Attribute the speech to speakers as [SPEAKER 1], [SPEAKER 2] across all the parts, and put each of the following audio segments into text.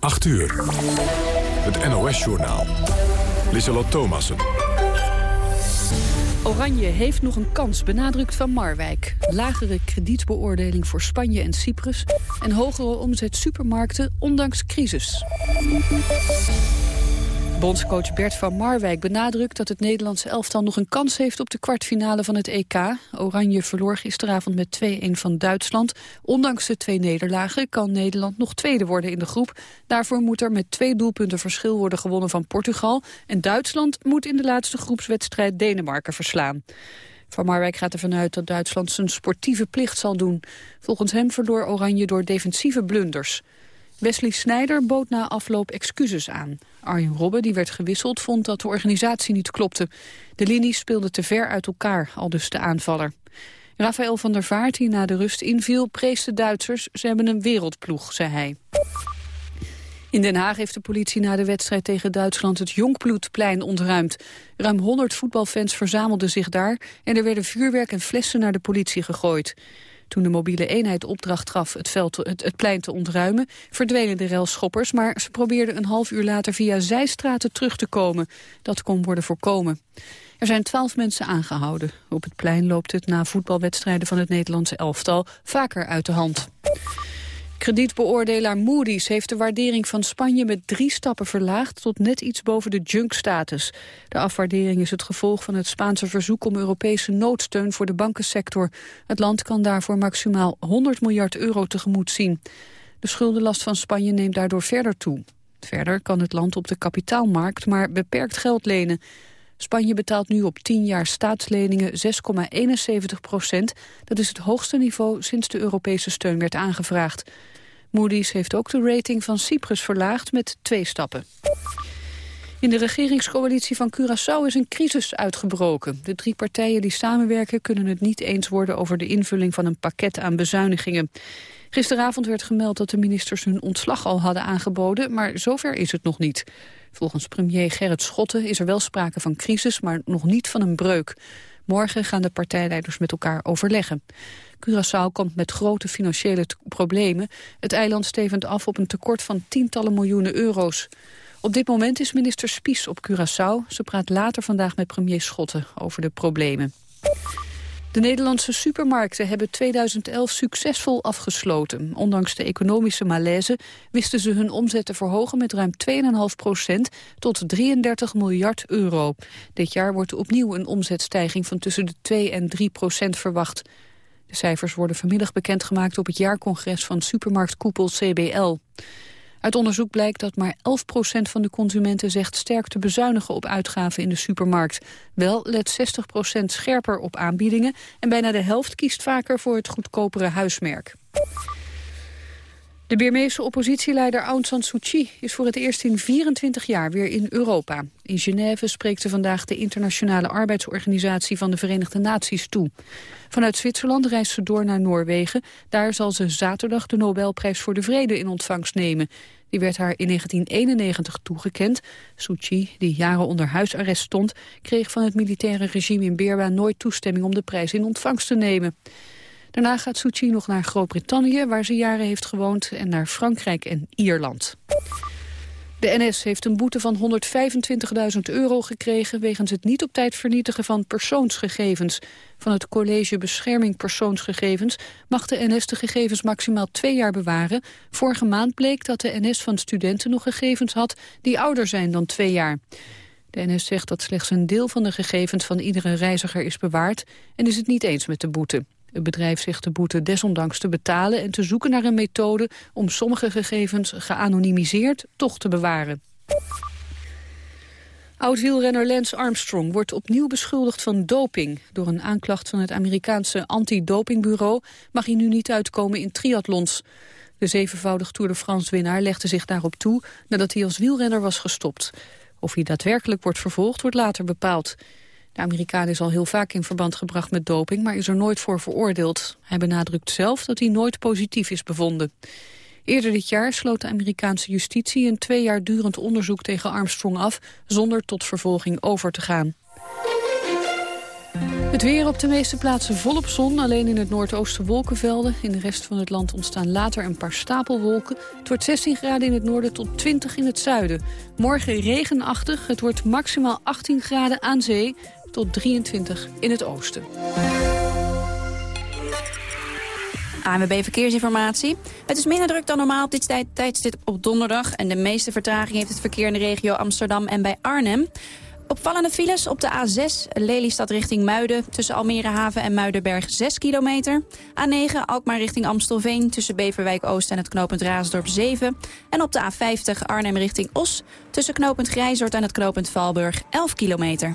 [SPEAKER 1] 8 uur. Het NOS-journaal. Lieselot Thomassen.
[SPEAKER 2] Oranje heeft nog een kans, benadrukt Van Marwijk. Lagere kredietbeoordeling voor Spanje en Cyprus... en hogere omzet supermarkten, ondanks crisis. Bondscoach Bert van Marwijk benadrukt dat het Nederlandse elftal nog een kans heeft op de kwartfinale van het EK. Oranje verloor gisteravond met 2-1 van Duitsland. Ondanks de twee nederlagen kan Nederland nog tweede worden in de groep. Daarvoor moet er met twee doelpunten verschil worden gewonnen van Portugal. En Duitsland moet in de laatste groepswedstrijd Denemarken verslaan. Van Marwijk gaat ervan uit dat Duitsland zijn sportieve plicht zal doen. Volgens hem verloor Oranje door defensieve blunders. Wesley Snijder bood na afloop excuses aan. Arjen Robben, die werd gewisseld, vond dat de organisatie niet klopte. De linies speelden te ver uit elkaar, al dus de aanvaller. Rafael van der Vaart, die na de rust inviel, prees de Duitsers. Ze hebben een wereldploeg, zei hij. In Den Haag heeft de politie na de wedstrijd tegen Duitsland het Jonkbloedplein ontruimd. Ruim 100 voetbalfans verzamelden zich daar en er werden vuurwerk en flessen naar de politie gegooid. Toen de mobiele eenheid opdracht gaf het, veld, het, plein te ontruimen, verdwenen de relschoppers, maar ze probeerden een half uur later via zijstraten terug te komen. Dat kon worden voorkomen. Er zijn twaalf mensen aangehouden. Op het plein loopt het na voetbalwedstrijden van het Nederlandse elftal vaker uit de hand. Kredietbeoordelaar Moody's heeft de waardering van Spanje met drie stappen verlaagd tot net iets boven de junk-status. De afwaardering is het gevolg van het Spaanse verzoek om Europese noodsteun voor de bankensector. Het land kan daarvoor maximaal 100 miljard euro tegemoet zien. De schuldenlast van Spanje neemt daardoor verder toe. Verder kan het land op de kapitaalmarkt maar beperkt geld lenen. Spanje betaalt nu op 10 jaar staatsleningen 6,71 procent. Dat is het hoogste niveau sinds de Europese steun werd aangevraagd. Moody's heeft ook de rating van Cyprus verlaagd met twee stappen. In de regeringscoalitie van Curaçao is een crisis uitgebroken. De drie partijen die samenwerken kunnen het niet eens worden over de invulling van een pakket aan bezuinigingen. Gisteravond werd gemeld dat de ministers hun ontslag al hadden aangeboden, maar zover is het nog niet. Volgens premier Gerrit Schotten is er wel sprake van crisis, maar nog niet van een breuk. Morgen gaan de partijleiders met elkaar overleggen. Curaçao komt met grote financiële problemen. Het eiland stevend af op een tekort van tientallen miljoenen euro's. Op dit moment is minister Spies op Curaçao. Ze praat later vandaag met premier Schotten over de problemen. De Nederlandse supermarkten hebben 2011 succesvol afgesloten. Ondanks de economische malaise wisten ze hun omzet te verhogen met ruim 2,5 procent tot 33 miljard euro. Dit jaar wordt opnieuw een omzetstijging van tussen de 2 en 3 procent verwacht. De cijfers worden vanmiddag bekendgemaakt op het jaarcongres van supermarktkoepel CBL. Uit onderzoek blijkt dat maar 11% van de consumenten zegt sterk te bezuinigen op uitgaven in de supermarkt. Wel let 60% scherper op aanbiedingen en bijna de helft kiest vaker voor het goedkopere huismerk. De Birmeese oppositieleider Aung San Suu Kyi is voor het eerst in 24 jaar weer in Europa. In Genève spreekt ze vandaag de Internationale Arbeidsorganisatie van de Verenigde Naties toe. Vanuit Zwitserland reist ze door naar Noorwegen. Daar zal ze zaterdag de Nobelprijs voor de Vrede in ontvangst nemen. Die werd haar in 1991 toegekend. Suu Kyi, die jaren onder huisarrest stond... kreeg van het militaire regime in Birma nooit toestemming om de prijs in ontvangst te nemen. Daarna gaat Suu Kyi nog naar Groot-Brittannië, waar ze jaren heeft gewoond, en naar Frankrijk en Ierland. De NS heeft een boete van 125.000 euro gekregen... wegens het niet op tijd vernietigen van persoonsgegevens. Van het College Bescherming Persoonsgegevens... mag de NS de gegevens maximaal twee jaar bewaren. Vorige maand bleek dat de NS van studenten nog gegevens had... die ouder zijn dan twee jaar. De NS zegt dat slechts een deel van de gegevens van iedere reiziger is bewaard... en is het niet eens met de boete. Het bedrijf zegt de boete desondanks te betalen en te zoeken naar een methode om sommige gegevens geanonimiseerd toch te bewaren. Oud-wielrenner Lance Armstrong wordt opnieuw beschuldigd van doping. Door een aanklacht van het Amerikaanse antidopingbureau mag hij nu niet uitkomen in triathlons. De zevenvoudig Tour de France-winnaar legde zich daarop toe nadat hij als wielrenner was gestopt. Of hij daadwerkelijk wordt vervolgd wordt later bepaald. De Amerikaan is al heel vaak in verband gebracht met doping, maar is er nooit voor veroordeeld. Hij benadrukt zelf dat hij nooit positief is bevonden. Eerder dit jaar sloot de Amerikaanse justitie een twee jaar durend onderzoek tegen Armstrong af, zonder tot vervolging over te gaan. Het weer op de meeste plaatsen volop zon. Alleen in het noordoosten wolkenvelden. In de rest van het land ontstaan later een paar stapelwolken. Het wordt 16 graden in het noorden tot 20 in het zuiden. Morgen regenachtig. Het wordt maximaal 18 graden aan zee tot 23 in het oosten.
[SPEAKER 3] ANWB Verkeersinformatie. Het is minder druk dan normaal op dit tijdstip op donderdag. En de meeste vertraging heeft het verkeer in de regio Amsterdam en bij Arnhem. Opvallende files op de A6 Lelystad richting Muiden... tussen Almere Haven en Muidenberg 6 kilometer. A9 Alkmaar richting Amstelveen tussen Beverwijk Oost en het knooppunt Raasdorp 7. En op de A50 Arnhem richting Os tussen knooppunt Grijzort en het knooppunt Valburg 11 kilometer.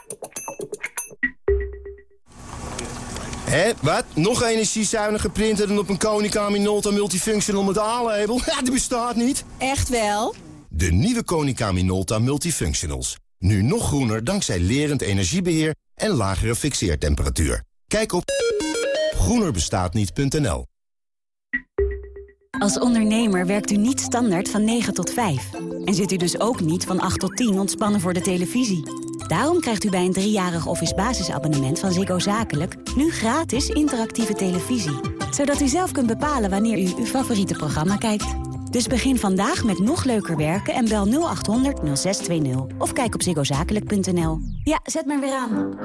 [SPEAKER 4] Hé, wat? Nog energiezuinige printer dan op een Konica Minolta Multifunctional met A-label? Ja, die bestaat niet.
[SPEAKER 5] Echt wel?
[SPEAKER 4] De nieuwe Konica Minolta Multifunctionals. Nu nog groener dankzij lerend energiebeheer en lagere fixeertemperatuur. Kijk op groenerbestaatniet.nl
[SPEAKER 6] Als ondernemer werkt u niet standaard van 9 tot 5. En zit u dus ook niet van 8 tot 10 ontspannen voor de televisie. Daarom krijgt u bij een driejarig office basisabonnement van Ziggo Zakelijk... nu gratis interactieve televisie. Zodat u zelf kunt bepalen wanneer u uw favoriete programma kijkt. Dus begin vandaag met nog leuker werken en bel 0800 0620. Of kijk op ziggozakelijk.nl. Ja, zet maar weer aan.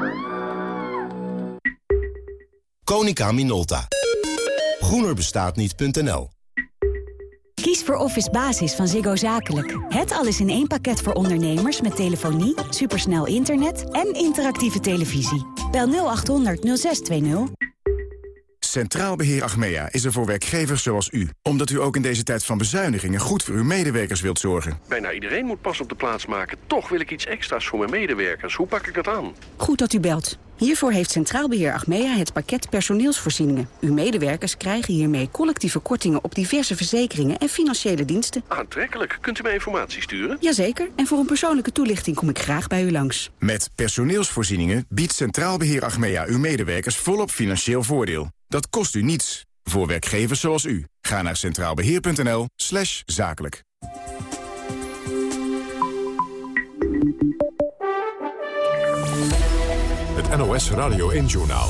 [SPEAKER 4] Konica Minolta. Groenerbestaatniet.nl
[SPEAKER 6] Kies voor Office Basis van Ziggo Zakelijk. Het alles in één pakket voor ondernemers met telefonie, supersnel internet en interactieve televisie. Bel 0800 0620.
[SPEAKER 7] Centraal Beheer Achmea is er voor werkgevers zoals u. Omdat u ook in deze tijd van bezuinigingen goed voor uw medewerkers wilt zorgen.
[SPEAKER 8] Bijna iedereen moet pas op de plaats maken. Toch wil ik iets extra's voor mijn medewerkers. Hoe pak ik dat aan?
[SPEAKER 9] Goed dat u belt. Hiervoor heeft Centraal Beheer Achmea het pakket personeelsvoorzieningen. Uw medewerkers krijgen hiermee collectieve kortingen op diverse verzekeringen en financiële diensten.
[SPEAKER 8] Aantrekkelijk. Kunt u mij informatie sturen?
[SPEAKER 9] Jazeker. En voor een persoonlijke toelichting kom ik graag bij u langs.
[SPEAKER 7] Met personeelsvoorzieningen biedt Centraal Beheer Achmea uw medewerkers volop financieel voordeel. Dat kost u niets. Voor werkgevers zoals u. Ga naar centraalbeheer.nl slash zakelijk.
[SPEAKER 1] Het NOS Radio 1-journaal.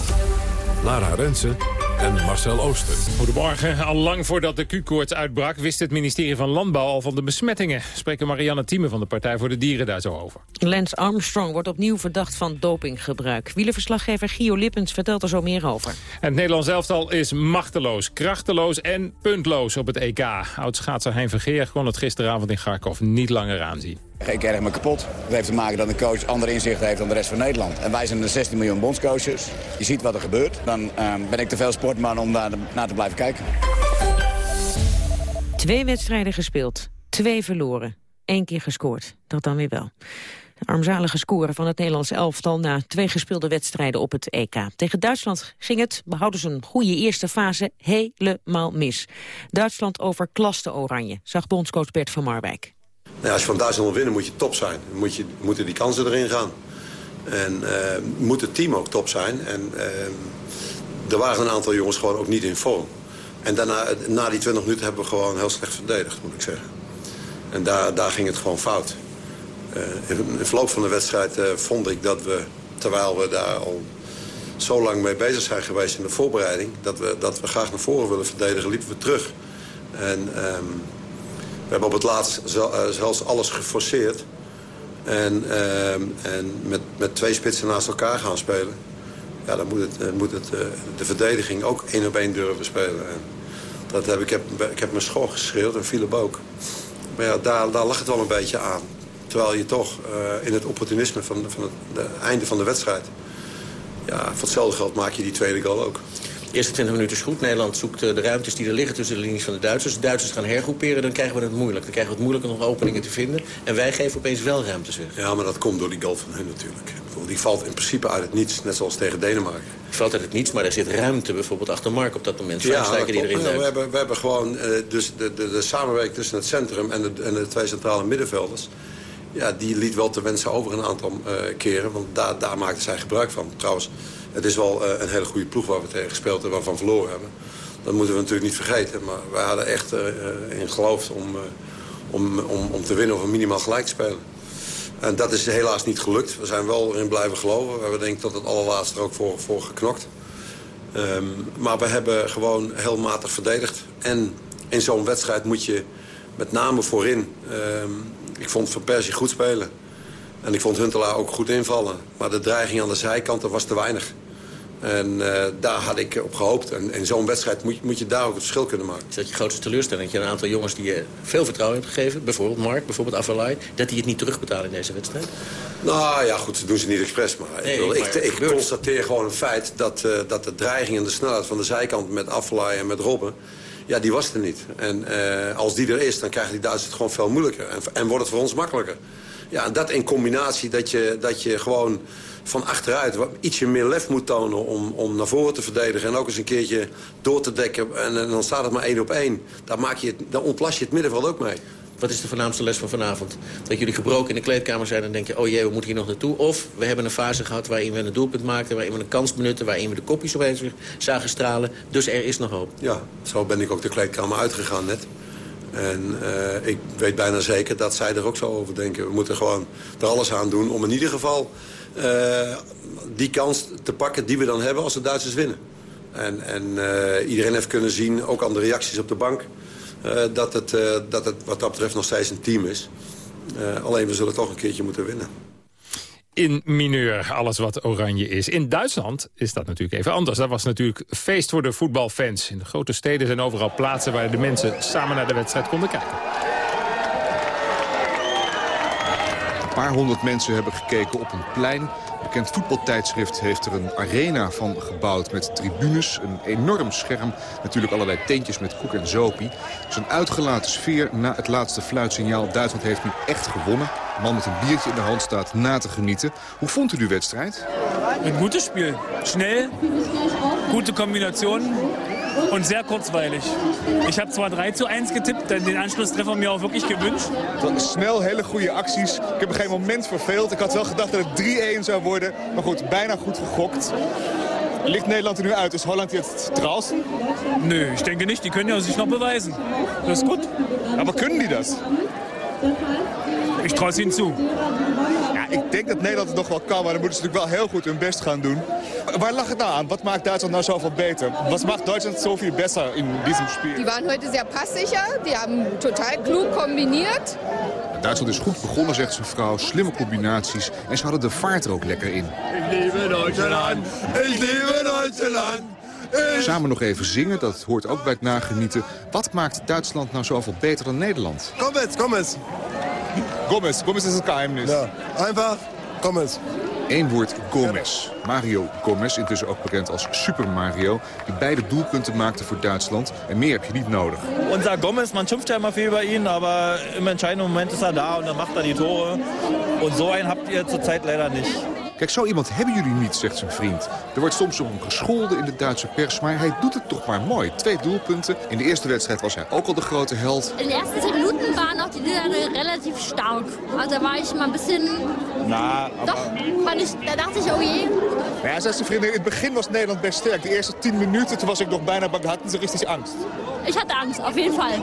[SPEAKER 1] Lara Rensen en Marcel Ooster.
[SPEAKER 10] Goedemorgen. Al lang voordat de Q-koorts uitbrak... wist het ministerie van Landbouw al van de besmettingen. Spreken Marianne Thieme van de Partij voor de Dieren daar zo over.
[SPEAKER 11] Lance Armstrong wordt opnieuw verdacht van dopinggebruik. Wielerverslaggever Gio Lippens vertelt er zo meer over. En
[SPEAKER 10] het Nederlands elftal is machteloos, krachteloos en puntloos op het EK. Oud-schaatser Hein Vergeer kon het gisteravond in Garkov niet langer aanzien.
[SPEAKER 12] Ik erg me kapot. Dat heeft te maken dat een coach andere inzichten heeft dan de rest van Nederland. En wij zijn de 16 miljoen bondscoaches. Je ziet wat er gebeurt. Dan uh, ben ik te veel sportman om daar naar te blijven kijken.
[SPEAKER 11] Twee wedstrijden gespeeld. Twee verloren. Eén keer gescoord. Dat dan weer wel. De armzalige score van het Nederlands elftal na twee gespeelde wedstrijden op het EK. Tegen Duitsland ging het, behouden ze een goede eerste fase, helemaal mis. Duitsland overklaste Oranje, zag bondscoach Bert van Marwijk.
[SPEAKER 13] Nou, als je van Duitsland wil winnen moet je top zijn. Moet je, moeten die kansen erin gaan. En uh, moet het team ook top zijn. En uh, er waren een aantal jongens gewoon ook niet in vorm. En daarna, na die 20 minuten hebben we gewoon heel slecht verdedigd, moet ik zeggen. En daar, daar ging het gewoon fout. Uh, in het verloop van de wedstrijd vond ik dat we, terwijl we daar al zo lang mee bezig zijn geweest in de voorbereiding... dat we, dat we graag naar voren willen verdedigen, liepen we terug. En... Um, we hebben op het laatst eh, zelfs alles geforceerd. En, uh, en met, met twee spitsen naast elkaar gaan spelen. Ja, dan moet, het, eh, moet het, uh, de verdediging ook één op één durven spelen. En dat heb, ik, heb, ik heb mijn school geschreeuwd en Philip ook. Maar ja, daar, daar lag het wel een beetje aan. Terwijl je toch in het opportunisme van, van het de einde van de wedstrijd... Ja, voor hetzelfde geld maak je die tweede goal ook.
[SPEAKER 14] Eerste 20 minuten is goed. Nederland zoekt de ruimtes die er liggen tussen de linies van de Duitsers. De Duitsers gaan hergroeperen, dan krijgen we het moeilijk. Dan krijgen we het moeilijk om nog openingen te vinden. En wij geven opeens wel ruimtes weg.
[SPEAKER 13] Ja, maar dat komt door die goal van hun natuurlijk. Die valt in principe uit het niets, net zoals tegen Denemarken.
[SPEAKER 14] Die valt uit het niets, maar er zit ruimte bijvoorbeeld achter Mark op dat moment.
[SPEAKER 13] Ja,
[SPEAKER 14] die erin
[SPEAKER 13] ja, we, hebben, we hebben gewoon uh, dus de, de, de samenwerking tussen het centrum en de, en de twee centrale middenvelders. Ja, die liet wel te wensen over een aantal uh, keren. Want daar, daar maakten zij gebruik van. Trouwens, het is wel uh, een hele goede ploeg waar we tegen gespeeld hebben, waarvan verloren hebben. Dat moeten we natuurlijk niet vergeten. Maar wij hadden echt in geloofd om, om, om, om te winnen of een minimaal gelijk te spelen. En dat is helaas niet gelukt. We zijn wel erin blijven geloven. We hebben denk ik tot het allerlaatste er ook voor, voor geknokt. Um, maar we hebben gewoon heel matig verdedigd. En in zo'n wedstrijd moet je met name voorin... Um, ik vond Van Persie goed spelen. En ik vond Huntelaar ook goed invallen. Maar de dreiging aan de zijkanten was te weinig. En uh, daar had ik op gehoopt. En in zo'n wedstrijd moet, moet, je daar ook het verschil kunnen maken.
[SPEAKER 14] Is dat je grootste teleurstelling? Dat je een aantal jongens die je veel vertrouwen hebt gegeven... bijvoorbeeld Mark, bijvoorbeeld Avalai... dat die het niet terugbetalen in deze wedstrijd?
[SPEAKER 13] Nou ja, goed, dat doen ze niet expres. Maar, nee, ik, maar ik, ik constateer gewoon een feit... Dat, uh, dat de dreiging en de snelheid van de zijkant met Avalai en met Robben... Ja, die was er niet. En uh, als die er is, dan krijgen die Duitsers het gewoon veel moeilijker. En, en wordt het voor ons makkelijker. Ja, en dat in combinatie dat je, dat je gewoon van achteruit ietsje meer lef moet tonen om, om naar voren te verdedigen. En ook eens een keertje door te dekken. En, en dan staat het maar één op één. Dan, maak je het, dan ontplas je het middenveld ook mee.
[SPEAKER 14] Wat is de voornaamste les van vanavond? Dat jullie gebroken in de kleedkamer zijn en denken... oh jee, we moeten hier nog naartoe. Of we hebben een fase gehad waarin we een doelpunt maakten... waarin we een kans benutten, waarin we de kopjes opeens weer zagen stralen. Dus er is nog hoop.
[SPEAKER 13] Ja, zo ben ik ook de kleedkamer uitgegaan net. En uh, ik weet bijna zeker dat zij er ook zo over denken. We moeten gewoon er alles aan doen om in ieder geval die kans te pakken die we dan hebben als de Duitsers winnen. En, en uh, iedereen heeft kunnen zien, ook aan de reacties op de bank... Uh, dat, het, dat het wat dat betreft nog steeds een team is. alleen we zullen toch een keertje moeten winnen
[SPEAKER 10] in mineur, alles wat oranje is. In Duitsland is dat natuurlijk even anders. Dat was natuurlijk feest voor de voetbalfans. In de grote steden zijn overal plaatsen waar de mensen samen naar de wedstrijd konden kijken.
[SPEAKER 15] Paar honderd mensen hebben gekeken op een plein bekend voetbaltijdschrift heeft er een arena van gebouwd met tribunes. Een enorm scherm, natuurlijk allerlei tentjes met koek en zopie. Dus een uitgelaten sfeer na het laatste fluitsignaal. Duitsland heeft nu echt gewonnen. Een man met een biertje in de hand staat na te genieten. Hoe vond u die wedstrijd?
[SPEAKER 16] Een goede spel. Snel, goede combinatie und sehr kurzweilig. Ich habe zwar 3 zu 1 getippt, den Anschlusstreffer mir auch wirklich gewünscht.
[SPEAKER 15] Snel, hele goede acties. Ik heb geen moment verveeld. Ik had wel gedacht dat het 3-1 zou worden. Maar goed, bijna goed gegokt. Ligt Nederland er nu uit? Is Holland jetzt draußen?
[SPEAKER 16] Nö, ich denke nicht. Die können ja sich noch beweisen. Das ist gut.
[SPEAKER 15] Aber können die das?
[SPEAKER 16] Ik traue het ihnen zu.
[SPEAKER 15] Ja, ik denk dat Nederland het nog wel kan, maar dan moeten ze natuurlijk wel heel goed hun best gaan doen. Waar lag het nou aan? Wat maakt Duitsland nou zoveel beter? Wat maakt Duitsland zoveel beter in diesem Spiel?
[SPEAKER 17] Die waren heute sehr passsicher. Die hebben totaal klug combineerd.
[SPEAKER 15] Duitsland is goed begonnen, zegt zijn vrouw. Slimme combinaties. En ze hadden de vaart er ook lekker in.
[SPEAKER 18] Ik lieve Duitsland. Ik lieve Duitsland.
[SPEAKER 15] Samen nog even zingen, dat hoort ook bij het nagenieten. Wat maakt Duitsland nou zoveel beter dan Nederland?
[SPEAKER 18] Kom eens, kom eens.
[SPEAKER 15] Gomez, Gomez is het geheimnis.
[SPEAKER 18] Ja, einfach Gomez.
[SPEAKER 15] Eén woord Gomez. Mario Gomez, intussen ook bekend als Super Mario... die beide doelpunten maakte voor Duitsland. En meer heb je niet nodig.
[SPEAKER 16] Unser Gomez, man schimpft ja immer viel über ihn... aber im entscheidenden Moment ist er da und dan macht er die Tore. Und so einen habt ihr zurzeit leider nicht.
[SPEAKER 15] Kijk, zo iemand hebben jullie niet, zegt zijn vriend. Er wordt soms om hem gescholden in de Duitse pers, maar hij doet het toch maar mooi. Twee doelpunten. In de eerste wedstrijd was hij ook al de grote held.
[SPEAKER 19] In de eerste 10 minuten waren nog die Niederlande relatief sterk. Also da war ich mal ein bisschen...
[SPEAKER 15] Na,
[SPEAKER 19] Doch, fand ich, da dachte ich, oh je.
[SPEAKER 15] Ja, zegt zijn vriendin, in het begin was Nederland best sterk. De eerste 10 minuten, toen was ik nog bijna bang, hadden ze richtig Angst.
[SPEAKER 19] Ich hatte Angst, auf jeden Fall.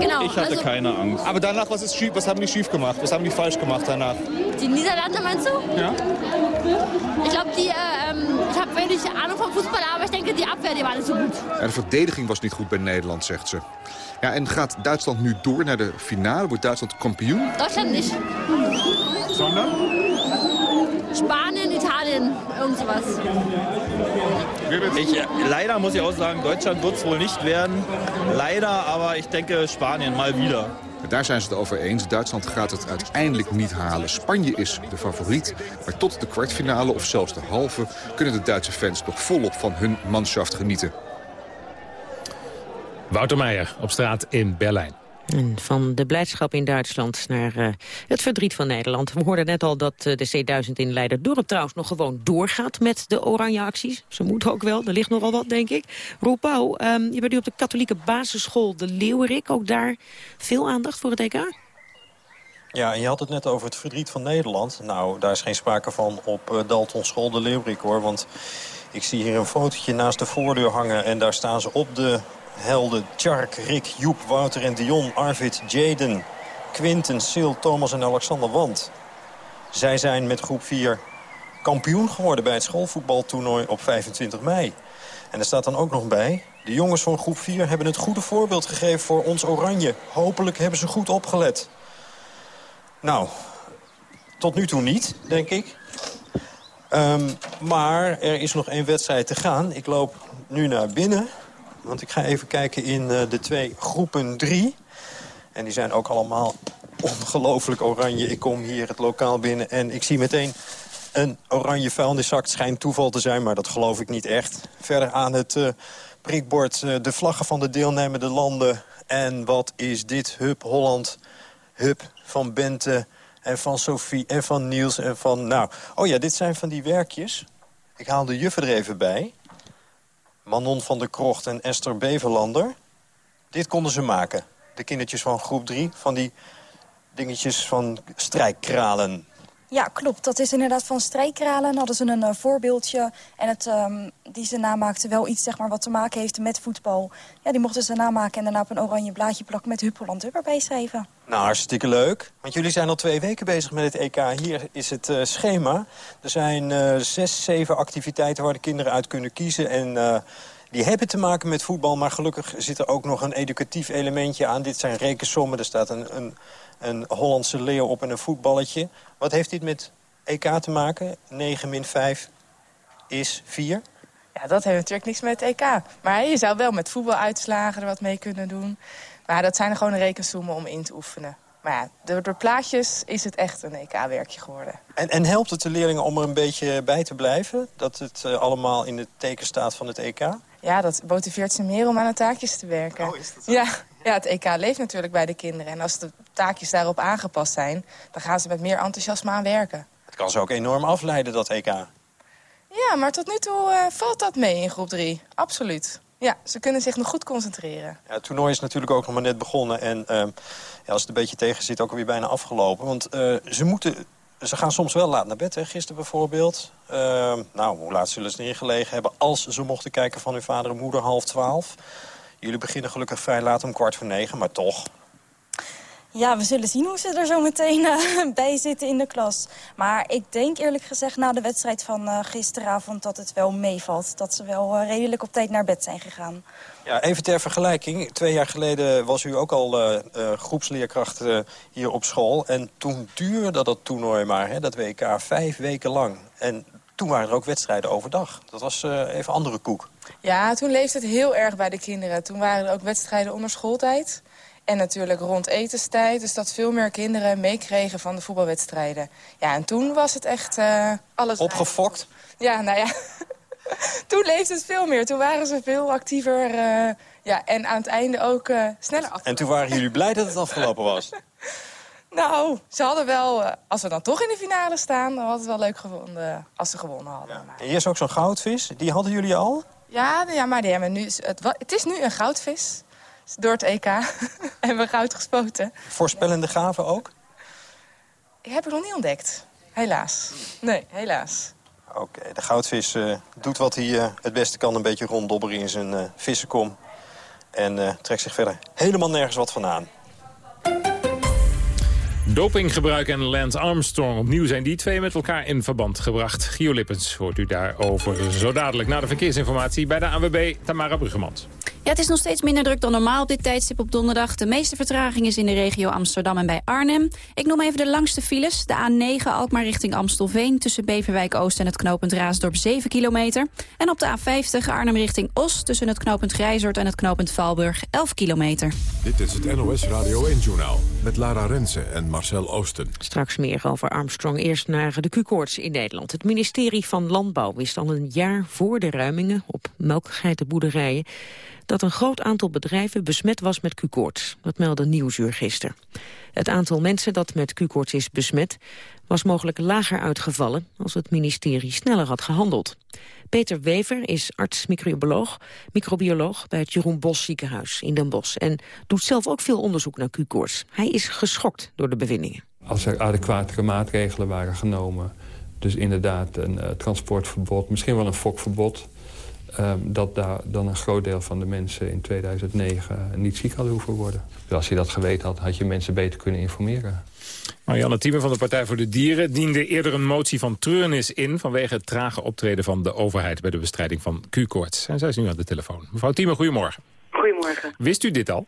[SPEAKER 19] Genau.
[SPEAKER 16] Ich hatte also, keine Angst.
[SPEAKER 15] Aber danach, was, ist schief, was haben die schief gemacht? Was haben die falsch gemacht danach?
[SPEAKER 19] Die Niederlande meinst du?
[SPEAKER 15] Ja.
[SPEAKER 19] Ich glaube, die, ähm, ich habe wenig Ahnung vom Fußball, aber ich denke, die Abwehr die war nicht so gut.
[SPEAKER 15] Ja, de verdediging was niet goed bij Nederland, zegt ze. Ja, en gaat Duitsland nu door naar de finale? Wordt Duitsland kampioen?
[SPEAKER 19] Duitsland niet.
[SPEAKER 15] Sondern?
[SPEAKER 19] Spanien, Italien, irgend sowas.
[SPEAKER 16] Ich, leider muss ich auch sagen, Deutschland wird es wohl nicht werden. Leider, aber ich denke Spanien mal wieder.
[SPEAKER 15] Daar zijn ze het over eens. Duitsland gaat het uiteindelijk niet halen. Spanje is de favoriet. Maar tot de kwartfinale of zelfs de halve... kunnen de Duitse fans toch volop van hun manschaft genieten.
[SPEAKER 10] Wouter Meijer op straat in Berlijn.
[SPEAKER 11] En van de blijdschap in Duitsland naar uh, het verdriet van Nederland. We hoorden net al dat uh, de C1000 in Leiderdorp trouwens nog gewoon doorgaat met de oranje acties. Ze moet ook wel, er ligt nogal wat denk ik. Roepau, um, je bent nu op de katholieke basisschool De Leeuwerik. Ook daar veel aandacht voor het EK?
[SPEAKER 20] Ja, en je had het net over het verdriet van Nederland. Nou, daar is geen sprake van op uh, Dalton School De Leeuwerik hoor. Want ik zie hier een fotootje naast de voordeur hangen. En daar staan ze op de helden Tjark, Rick, Joep, Wouter en Dion, Arvid, Jaden, Quinten, Sil, Thomas en Alexander Want. Zij zijn met groep 4 kampioen geworden bij het schoolvoetbaltoernooi op 25 mei. En er staat dan ook nog bij... de jongens van groep 4 hebben het goede voorbeeld gegeven voor ons Oranje. Hopelijk hebben ze goed opgelet. Nou, tot nu toe niet, denk ik. Um, maar er is nog één wedstrijd te gaan. Ik loop nu naar binnen want ik ga even kijken in uh, de twee groepen drie. En die zijn ook allemaal ongelooflijk oranje. Ik kom hier het lokaal binnen en ik zie meteen een oranje vuilniszak. Schijnt toeval te zijn, maar dat geloof ik niet echt. Verder aan het uh, prikbord uh, de vlaggen van de deelnemende landen. En wat is dit? Hub Holland, Hub van Bente en van Sophie en van Niels en van... Nou, oh ja, dit zijn van die werkjes. Ik haal de juffen er even bij. Manon van der Krocht en Esther Beverlander. Dit konden ze maken. De kindertjes van groep 3, van die dingetjes van strijkkralen.
[SPEAKER 21] Ja, klopt. Dat is inderdaad van strijkkralen. Hadden ze een uh, voorbeeldje. En het, um, die ze namaakten wel iets zeg maar, wat te maken heeft met voetbal. Ja, die mochten ze namaken en daarna op een oranje blaadje plakken met Huppeland Hupper bijschrijven.
[SPEAKER 20] Nou, hartstikke leuk. Want jullie zijn al twee weken bezig met het EK. Hier is het uh, schema. Er zijn uh, zes, zeven activiteiten waar de kinderen uit kunnen kiezen. En uh, die hebben te maken met voetbal. Maar gelukkig zit er ook nog een educatief elementje aan. Dit zijn rekensommen. Er staat een, een, een Hollandse leeuw op en een voetballetje. Wat heeft dit met EK te maken? 9 min 5 is 4.
[SPEAKER 22] Ja, dat heeft natuurlijk niks met het EK. Maar je zou wel met voetbaluitslagen er wat mee kunnen doen. Maar dat zijn gewoon rekensommen om in te oefenen. Maar ja, door, door plaatjes is het echt een EK-werkje geworden.
[SPEAKER 20] En, en, helpt het de leerlingen om er een beetje bij te blijven? Dat het uh, allemaal in het teken staat van het EK?
[SPEAKER 22] Ja, dat motiveert ze meer om aan de taakjes te werken.
[SPEAKER 20] Oh, is dat zo?
[SPEAKER 22] Ja, ja, het EK leeft natuurlijk bij de kinderen. En als de taakjes daarop aangepast zijn... dan gaan ze met meer enthousiasme aan werken.
[SPEAKER 20] Het kan ze ook enorm afleiden, dat EK.
[SPEAKER 22] Ja, maar tot nu toe uh, valt dat mee in groep 3. Absoluut. Ja, ze kunnen zich nog goed concentreren.
[SPEAKER 20] Ja, het toernooi is natuurlijk ook nog maar net begonnen. En uh, ja, als het een beetje tegen zit, ook alweer bijna afgelopen. Want uh, ze, moeten, ze gaan soms wel laat naar bed, hè, gisteren bijvoorbeeld. Uh, nou, hoe laat zullen ze neergelegen hebben... als ze mochten kijken van hun vader en moeder half twaalf. Jullie beginnen gelukkig vrij laat om kwart voor negen, maar toch...
[SPEAKER 21] Ja, we zullen zien hoe ze er zo meteen uh, bij zitten in de klas. Maar ik denk eerlijk gezegd na de wedstrijd van uh, gisteravond dat het wel meevalt. Dat ze wel uh, redelijk op tijd naar bed zijn gegaan.
[SPEAKER 20] Ja, even ter vergelijking. Twee jaar geleden was u ook al groepsleerkracht hier op school. En toen duurde dat toernooi maar, hè, dat WK, vijf weken lang. En toen waren er ook wedstrijden overdag. Dat was even andere koek.
[SPEAKER 22] Ja, toen leefde het heel erg bij de kinderen. Toen waren er ook wedstrijden onder schooltijd. En natuurlijk rond etenstijd. Dus dat veel meer kinderen meekregen van de voetbalwedstrijden. Ja, en toen was het echt uh, alles...
[SPEAKER 20] Opgefokt?
[SPEAKER 22] Ja, nou ja. toen leefde het veel meer. Toen waren ze veel actiever. Uh, ja, en aan het einde ook uh, sneller af.
[SPEAKER 20] En toen waren jullie blij dat het afgelopen was?
[SPEAKER 22] nou, ze hadden wel... als we dan toch in de finale staan... dan had het wel leuk gevonden als ze gewonnen hadden.
[SPEAKER 20] Ja. En hier is ook zo'n goudvis. Die hadden jullie al?
[SPEAKER 22] Ja, ja maar die hebben nu, het, het is nu een goudvis door het EK hebben we goud gespoten.
[SPEAKER 20] Voorspellende gaven ook?
[SPEAKER 22] Ik heb het nog niet ontdekt. Helaas. Nee, helaas.
[SPEAKER 20] Oké, okay, de goudvis uh, doet wat hij uh, het beste kan. Een beetje ronddobberen in zijn uh, vissenkom. En trekt zich verder helemaal nergens wat van aan.
[SPEAKER 10] Dopinggebruik en Lance Armstrong. Opnieuw zijn die twee met elkaar in verband gebracht. Gio Lippens hoort u daarover zo dadelijk na de verkeersinformatie... bij de ANWB Tamara Bruggemans.
[SPEAKER 3] Ja, het is nog steeds minder druk dan normaal op dit tijdstip op donderdag. De meeste vertraging is in de regio Amsterdam en bij Arnhem. Ik noem even de langste files. De A9 Alkmaar richting Amstelveen... tussen Beverwijk Oost en het knooppunt Raasdorp 7 kilometer. En op de A50 Arnhem richting Os... tussen het knooppunt Grijzert en het knooppunt Valburg 11 kilometer.
[SPEAKER 1] Dit is het NOS Radio 1-journaal met Lara Rensen en Marcel Oosten.
[SPEAKER 11] Straks meer over Armstrong. Eerst naar de Q-koorts in Nederland. Het ministerie van Landbouw wist al een jaar voor de ruimingen... op melkgeitenboerderijen dat een groot aantal bedrijven besmet was met Q-koorts. Dat meldde Nieuwsuur gisteren. Het aantal mensen dat met Q-koorts is besmet was mogelijk lager uitgevallen als het ministerie sneller had gehandeld. Peter Wever is arts-microbioloog microbioloog bij het Jeroen Bos ziekenhuis in Den Bosch en doet zelf ook veel onderzoek naar Q-koorts. Hij is geschokt door de bevindingen.
[SPEAKER 23] Als er adequatere maatregelen waren genomen, dus inderdaad een uh, transportverbod, misschien wel een fokverbod, Ehm, dat daar dan een groot deel van de mensen in 2009 niet ziek hadden hoeven worden. Dus als je dat geweten had, had je mensen beter kunnen informeren.
[SPEAKER 10] Marianne Thieme van de Partij voor de Dieren diende eerder een motie van treurnis in... vanwege het trage optreden van de overheid bij de bestrijding van Q-koorts. En zij is nu aan de telefoon. Mevrouw Thieme, goedemorgen.
[SPEAKER 24] Goedemorgen.
[SPEAKER 10] Wist u dit al?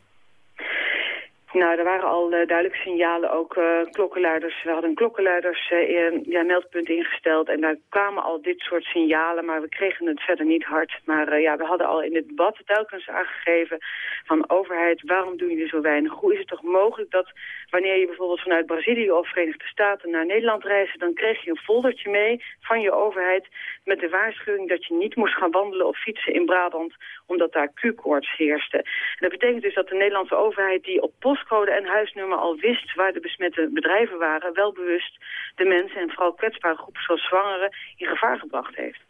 [SPEAKER 24] Nou, er waren al uh, duidelijke signalen, ook uh, klokkenluiders. We hadden een klokkenluiders uh, ja, meldpunt ingesteld en daar kwamen al dit soort signalen, maar we kregen het verder niet hard. Maar ja, we hadden al in het debat telkens aangegeven van overheid, waarom doen jullie zo weinig? Hoe is het toch mogelijk dat wanneer je bijvoorbeeld vanuit Brazilië of Verenigde Staten naar Nederland reist, dan kreeg je een foldertje mee van je overheid met de waarschuwing dat je niet moest gaan wandelen of fietsen in Brabant, omdat daar Q-koorts heerste. En dat betekent dus dat de Nederlandse overheid die op postcode en huisnummer al wist waar de besmette bedrijven waren, wel bewust de mensen en vooral kwetsbare groepen zoals zwangeren in gevaar gebracht heeft.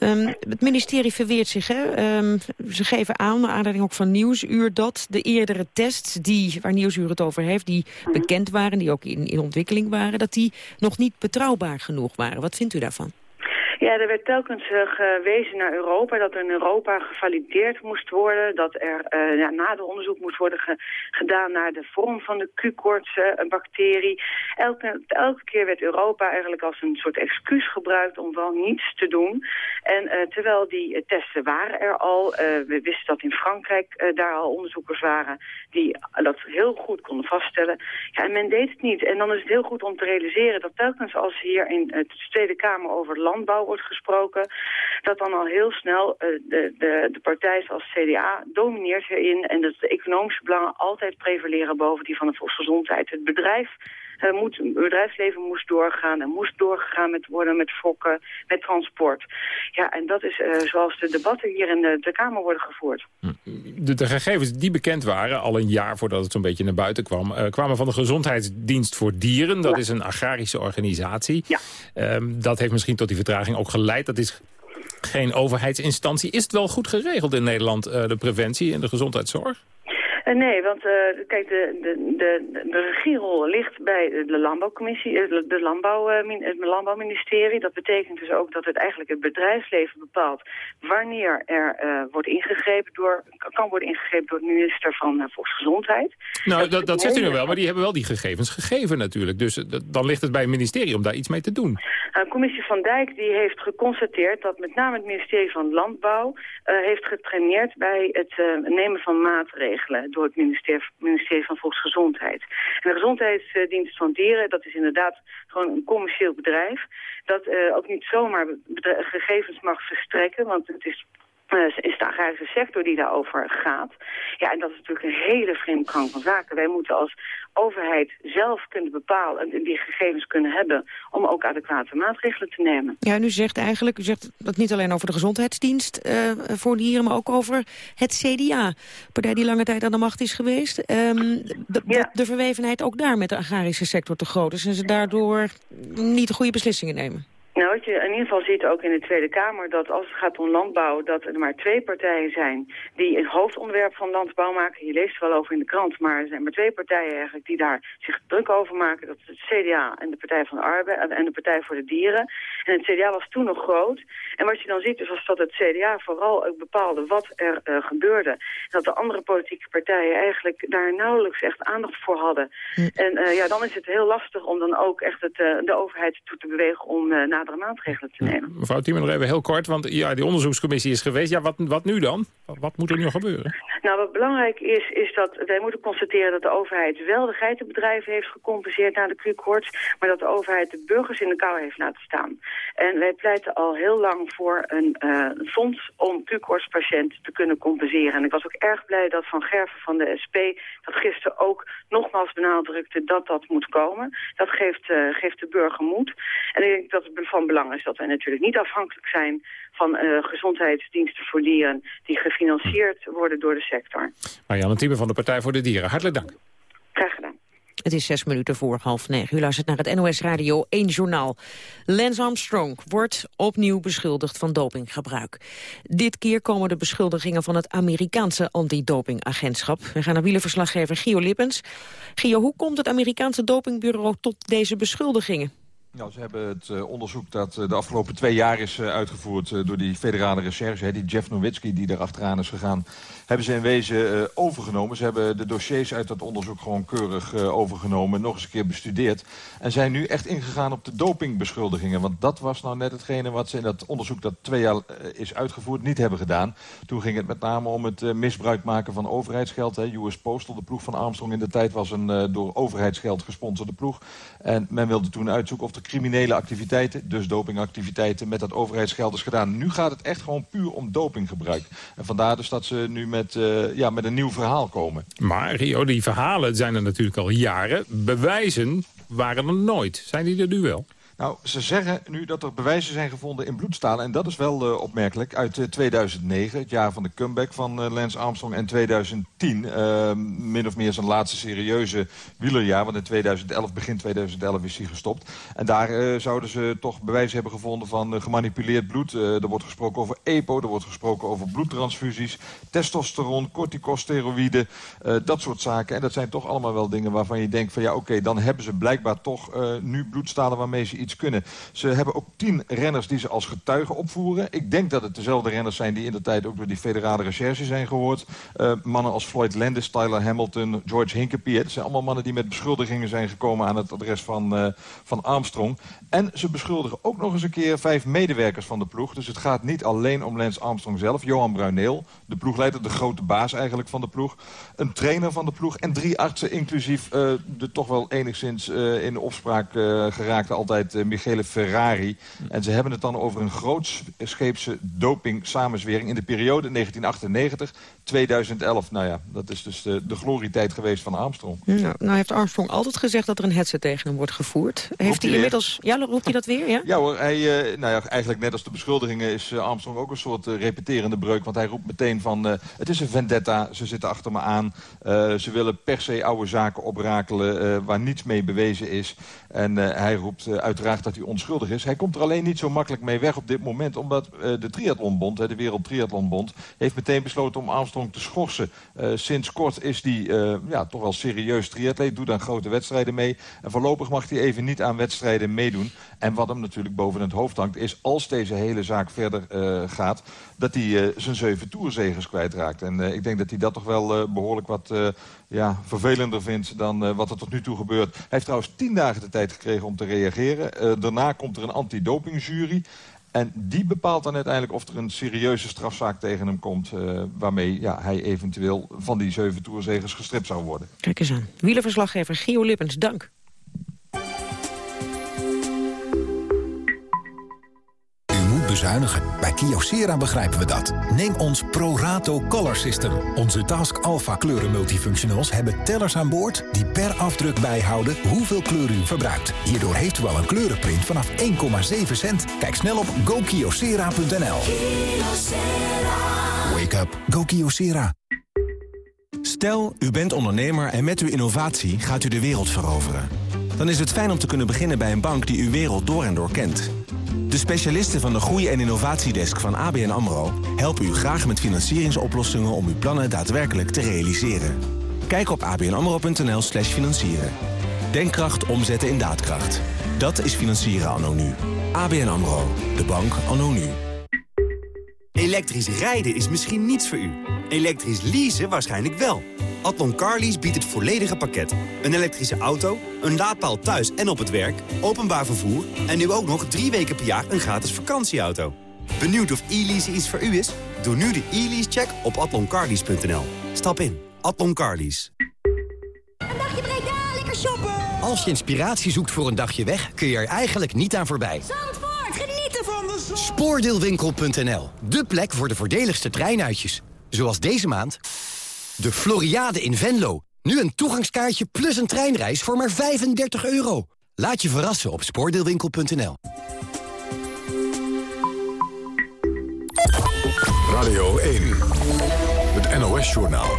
[SPEAKER 11] Um, het ministerie verweert zich. Hè? Um, ze geven aan, naar aanleiding ook van Nieuwsuur... dat de eerdere tests die, waar Nieuwsuur het over heeft... die bekend waren, die ook in, in ontwikkeling waren... dat die nog niet betrouwbaar genoeg waren. Wat vindt u daarvan?
[SPEAKER 24] Ja, er werd telkens uh, gewezen naar Europa, dat er in Europa gevalideerd moest worden, dat er uh, ja, nader onderzoek moest worden ge gedaan naar de vorm van de Q-koorts uh, bacterie. Elke, elke keer werd Europa eigenlijk als een soort excuus gebruikt om wel niets te doen. En terwijl die testen waren er al, we wisten dat in Frankrijk daar al onderzoekers waren die dat heel goed konden vaststellen. Ja, en men deed het niet. En dan is het heel goed om te realiseren dat telkens als hier in de Tweede Kamer over landbouw wordt gesproken, dat dan al heel snel uh, de, de, de partij zoals CDA domineert hierin en dat de economische belangen altijd prevaleren boven die van de volksgezondheid. Het bedrijf uh, moet, het bedrijfsleven moest doorgaan en moest doorgegaan met worden met fokken, met transport. Ja, en dat is uh, zoals de debatten hier in de, de Kamer worden gevoerd.
[SPEAKER 10] De, de, gegevens die bekend waren, al een jaar voordat het zo'n beetje naar buiten kwam... Uh, kwamen van de Gezondheidsdienst voor Dieren. Dat ja. is een agrarische organisatie.
[SPEAKER 24] Ja.
[SPEAKER 10] Um, dat heeft misschien tot die vertraging ook geleid. Dat is geen overheidsinstantie. Is het wel goed geregeld in Nederland, de preventie en de gezondheidszorg?
[SPEAKER 24] Uh, nee, want uh, kijk, de, de, de, de regierol ligt bij de landbouwcommissie, de landbouw, het landbouwministerie. Dat betekent dus ook dat het eigenlijk het bedrijfsleven bepaalt wanneer er wordt ingegrepen door, kan worden ingegrepen door de minister van Volksgezondheid.
[SPEAKER 10] Nou, dat, dat, dat zegt u nu wel, maar die hebben wel die gegevens gegeven natuurlijk. Dus dan ligt het bij het ministerie om daar iets mee te doen.
[SPEAKER 24] Commissie van Dijk die heeft geconstateerd dat met name het ministerie van Landbouw heeft getraineerd bij het nemen van maatregelen door het ministerie, van Volksgezondheid. En de Gezondheidsdienst van Dieren, dat is inderdaad gewoon een commercieel bedrijf... dat uh, ook niet zomaar gegevens mag verstrekken, want het is is de agrarische sector die daarover gaat. Ja, en dat is natuurlijk een hele vreemde gang van zaken. Wij moeten als overheid zelf kunnen bepalen en die gegevens kunnen hebben om ook adequate maatregelen te nemen.
[SPEAKER 11] Ja, en u zegt eigenlijk, u zegt dat niet alleen over de gezondheidsdienst uh, voor dieren, maar ook over het CDA. Partij die lange tijd aan de macht is geweest. Um, ja. de verwevenheid ook daar met de agrarische sector te groot is en ze daardoor niet de goede beslissingen nemen.
[SPEAKER 24] Nou, wat je in ieder geval ziet ook in de Tweede Kamer... dat als het gaat om landbouw, dat er maar twee partijen zijn... die het hoofdonderwerp van landbouw maken. Je leest er wel over in de krant, maar er zijn maar twee partijen eigenlijk... die daar zich druk over maken. Dat is het CDA en de Partij van de Arbeid en de Partij voor de Dieren. En het CDA was toen nog groot. En wat je dan ziet is dat het CDA vooral ook bepaalde wat er uh, gebeurde. Dat de andere politieke partijen eigenlijk daar nauwelijks echt aandacht voor hadden. Hm. En uh, ja, dan is het heel lastig om dan ook echt het, uh, de overheid toe te bewegen om nadere maatregelen te nemen.
[SPEAKER 10] Mevrouw Timmer, nog even heel kort, want ja, die onderzoekscommissie is geweest. Ja, wat, wat nu dan? Wat moet er nu gebeuren?
[SPEAKER 24] Nou, wat belangrijk is, is dat wij moeten constateren dat de overheid wel de geitenbedrijven heeft gecompenseerd na de Q-koorts, maar dat de overheid de burgers in de kou heeft laten staan. En wij pleiten al heel lang voor een uh, fonds om Q-koortspatiënten te kunnen compenseren. En ik was ook erg blij dat Van Gerven van de SP dat gisteren ook nogmaals benadrukte dat dat moet komen. Dat geeft, uh, geeft de burger moed. En ik denk dat het van belang is dat wij natuurlijk niet afhankelijk zijn van uh, gezondheidsdiensten voor dieren die gefinancierd worden door de sector.
[SPEAKER 10] Marianne Thieme van de Partij voor de Dieren, hartelijk dank.
[SPEAKER 24] Graag gedaan.
[SPEAKER 11] Het is zes minuten voor half negen. U luistert naar het NOS Radio 1 Journaal. Lance Armstrong wordt opnieuw beschuldigd van dopinggebruik. Dit keer komen de beschuldigingen van het Amerikaanse antidopingagentschap. We gaan naar wielerverslaggever Gio Lippens. Gio, hoe komt het Amerikaanse dopingbureau tot deze beschuldigingen?
[SPEAKER 25] Nou, ze hebben het uh, onderzoek dat uh, de afgelopen twee jaar is uh, uitgevoerd door die federale recherche, die Jeff Nowitzki die er achteraan is gegaan, hebben ze in wezen overgenomen. Ze hebben de dossiers uit dat onderzoek gewoon keurig overgenomen, nog eens een keer bestudeerd. En zijn nu echt ingegaan op de dopingbeschuldigingen. Want dat was nou net hetgene wat ze in dat onderzoek dat twee jaar is uitgevoerd niet hebben gedaan. Toen ging het met name om het misbruik maken van overheidsgeld. Hè. US Postal, de ploeg van Armstrong in de tijd, was een door overheidsgeld gesponsorde ploeg. En men wilde toen uitzoeken of criminele activiteiten, dus dopingactiviteiten, met dat overheidsgeld is gedaan. Nu gaat het echt gewoon puur om dopinggebruik. En vandaar dus dat ze nu met, uh, ja, met een nieuw verhaal komen.
[SPEAKER 10] Maar Rio, die verhalen zijn er natuurlijk al jaren. Bewijzen waren er nooit. Zijn die er nu wel?
[SPEAKER 25] Nou, ze zeggen nu dat er bewijzen zijn gevonden in bloedstalen. En dat is wel uh, opmerkelijk. Uit uh, 2009, het jaar van de comeback van uh, Lance Armstrong. En 2010, min of meer zijn laatste serieuze wielerjaar. Want in 2011, begin 2011 is hij gestopt. En daar zouden ze toch bewijzen hebben gevonden van gemanipuleerd bloed. er wordt gesproken over EPO, er wordt gesproken over bloedtransfusies. Testosteron, corticosteroïden, dat soort zaken. En dat zijn toch allemaal wel dingen waarvan je denkt van... ja, oké, dan hebben ze blijkbaar toch nu bloedstalen waarmee ze iets kunnen. Ze hebben ook tien renners die ze als getuigen opvoeren. Ik denk dat het dezelfde renners zijn die in de tijd ook door die federale recherche zijn gehoord. Uh, mannen als Floyd Landis, Tyler Hamilton, George Hinkepie. Het zijn allemaal mannen die met beschuldigingen zijn gekomen aan het adres van, uh, van Armstrong. En ze beschuldigen ook nog eens een keer vijf medewerkers van de ploeg. Dus het gaat niet alleen om Lance Armstrong zelf. Johan Bruineel, de ploegleider, de grote baas eigenlijk van de ploeg. Een trainer van de ploeg en drie artsen, inclusief uh, de toch wel enigszins in de opspraak geraakte altijd Michele Ferrari. En ze hebben het dan over een grootscheepse doping samenzwering in de periode 1998 2011. Nou ja, dat is dus de, de glorietijd geweest van Armstrong.
[SPEAKER 11] Nou, nou heeft Armstrong altijd gezegd dat er een headset tegen hem wordt gevoerd. Heeft hij inmiddels... Ja, roept hij dat weer? Ja,
[SPEAKER 25] ja hoor, hij, uh, nou ja, eigenlijk net als de beschuldigingen is uh, Armstrong ook een soort repeterende breuk. Want hij roept meteen van, het is een vendetta, ze zitten achter me aan. ze willen per se oude zaken oprakelen waar niets mee bewezen is. En hij roept uiteraard dat hij onschuldig is. Hij komt er alleen niet zo makkelijk mee weg op dit moment. Omdat de Triathlonbond, de Wereld heeft meteen besloten om Armstrong te schorsen. Sinds kort is uh, ja, toch wel serieus triatleet, doet aan grote wedstrijden mee. En voorlopig mag hij even niet aan wedstrijden meedoen. En wat hem natuurlijk boven het hoofd hangt is, als deze hele zaak verder gaat... dat hij zijn zeven toerzegers kwijtraakt. En ik denk dat hij dat toch wel behoorlijk wat ja, vervelender vindt dan wat er tot nu toe gebeurt. Hij heeft trouwens tien dagen de tijd gekregen om te reageren. daarna komt er een antidopingjury. En die bepaalt dan uiteindelijk of er een serieuze strafzaak tegen hem komt... Uh, waarmee ja, hij eventueel van die zeven toerzegers gestript zou worden.
[SPEAKER 11] Kijk eens aan. Wielerverslaggever Gio Lippens, dank.
[SPEAKER 26] Bezuinigen. Bij Kyocera begrijpen we dat. Neem ons ProRato Color System. Onze Task Alpha kleuren multifunctionals hebben tellers aan boord... die per afdruk bijhouden hoeveel kleur u verbruikt. Hierdoor heeft u al een kleurenprint vanaf 1,7 cent. Kijk snel op gokyocera.nl. Wake up. Go Kyocera.
[SPEAKER 7] Stel, u bent ondernemer en met uw innovatie gaat u de wereld veroveren. Dan is het fijn om te kunnen beginnen bij een bank die uw wereld door en door kent... De specialisten van de Groei- en Innovatiedesk van ABN AMRO... helpen u graag met financieringsoplossingen om uw plannen daadwerkelijk te realiseren. Kijk op abnamro.nl slash financieren. Denkkracht omzetten in daadkracht.
[SPEAKER 27] Dat is financieren anno nu. ABN AMRO. De bank anno nu.
[SPEAKER 28] Elektrisch rijden is misschien niets voor u. Elektrisch leasen waarschijnlijk wel. Atlon Carlease biedt het volledige pakket. Een elektrische auto, een laadpaal thuis en op het werk, openbaar vervoer... en nu ook nog drie weken per jaar een gratis vakantieauto. Benieuwd of e-lease iets voor u is? Doe nu de e-lease-check op atloncarlease.nl. Stap in. Atlon Carlease.
[SPEAKER 7] Een dagje Breda, lekker shoppen! Als je inspiratie zoekt voor een dagje weg, kun je er eigenlijk niet aan voorbij.
[SPEAKER 29] Zandvoort, genieten van de zon!
[SPEAKER 7] Spoordeelwinkel.nl, de plek voor de voordeligste treinuitjes. Zoals deze maand de Floriade in Venlo. Nu een toegangskaartje plus een treinreis voor maar 35 euro. Laat je verrassen op spoordeelwinkel.nl.
[SPEAKER 1] Radio 1, het NOS-journaal.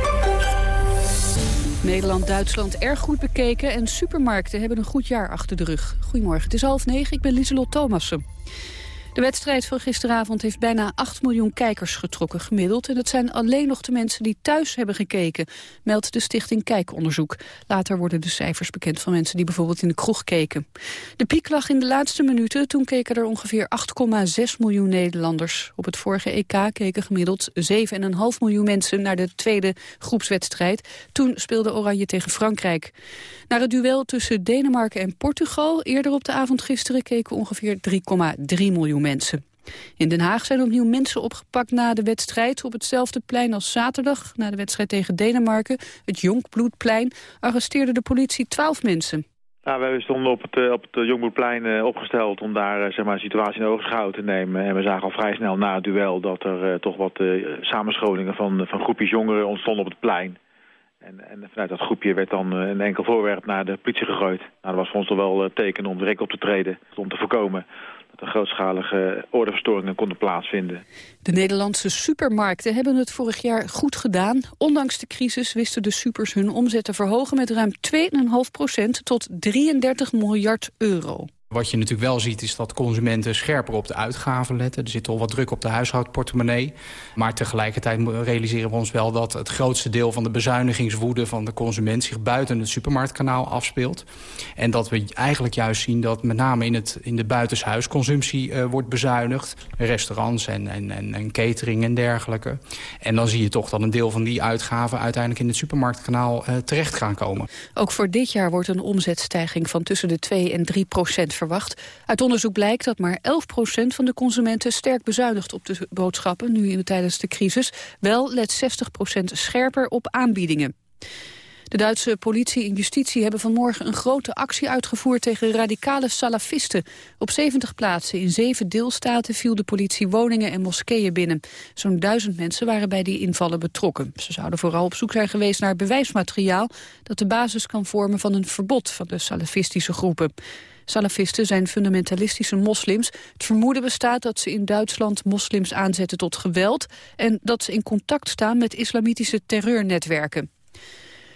[SPEAKER 2] Nederland-Duitsland erg goed bekeken en supermarkten hebben een goed jaar achter de rug. Goedemorgen, het is half negen, ik ben Lieselot Thomassen. De wedstrijd van gisteravond heeft bijna 8 miljoen kijkers getrokken gemiddeld. En dat zijn alleen nog de mensen die thuis hebben gekeken, meldt de stichting Kijkonderzoek. Later worden de cijfers bekend van mensen die bijvoorbeeld in de kroeg keken. De piek lag in de laatste minuten, toen keken er ongeveer 8,6 miljoen Nederlanders. Op het vorige EK keken gemiddeld 7,5 miljoen mensen naar de tweede groepswedstrijd. Toen speelde Oranje tegen Frankrijk. Naar het duel tussen Denemarken en Portugal eerder op de avond gisteren keken ongeveer 3,3 miljoen mensen. In Den Haag zijn opnieuw mensen opgepakt na de wedstrijd. Op hetzelfde plein als zaterdag, na de wedstrijd tegen Denemarken, het Jonkbloedplein, arresteerde de politie 12 mensen.
[SPEAKER 30] Wij stonden op het, eh, op het Jongbloedplein eh, opgesteld om daar eh, zeg maar, de situatie in oogschouw te nemen. En we zagen al vrij snel na het duel dat er toch wat samenscholingen van, van groepjes jongeren ontstonden op het plein. En, en, vanuit dat groepje werd dan een enkel voorwerp naar de politie gegooid. Nou, dat was voor ons toch wel teken om direct op te treden, om te voorkomen er grootschalige ordeverstoringen konden plaatsvinden.
[SPEAKER 2] De Nederlandse supermarkten hebben het vorig jaar goed gedaan. Ondanks de crisis wisten de supers hun omzet te verhogen met ruim 2,5 procent tot 33 miljard euro.
[SPEAKER 31] Wat je natuurlijk wel ziet is dat consumenten scherper op de uitgaven letten. Er zit al wat druk op de huishoudportemonnee. Maar tegelijkertijd realiseren we ons wel dat het grootste deel van de bezuinigingswoede van de consument zich buiten het supermarktkanaal afspeelt. En dat we eigenlijk juist zien dat met name in, het, in de buitenshuisconsumptie uh, wordt bezuinigd. Restaurants en, en, en, catering en dergelijke. En dan zie je toch dat een deel van die uitgaven uiteindelijk in het supermarktkanaal uh, terecht gaan komen.
[SPEAKER 2] Ook voor dit jaar wordt een omzetstijging van tussen de 2 en 3 procent verwacht. Uit onderzoek blijkt dat maar 11% van de consumenten sterk bezuinigt op de boodschappen, nu in, tijdens de crisis. Wel let 60% scherper op aanbiedingen. De Duitse politie en justitie hebben vanmorgen een grote actie uitgevoerd tegen radicale salafisten. Op 70 plaatsen in zeven deelstaten viel de politie woningen en moskeeën binnen. Zo'n duizend mensen waren bij die invallen betrokken. Ze zouden vooral op zoek zijn geweest naar bewijsmateriaal dat de basis kan vormen van een verbod van de salafistische groepen. Salafisten zijn fundamentalistische moslims. Het vermoeden bestaat dat ze in Duitsland moslims aanzetten tot geweld... en dat ze in contact staan met islamitische terreurnetwerken.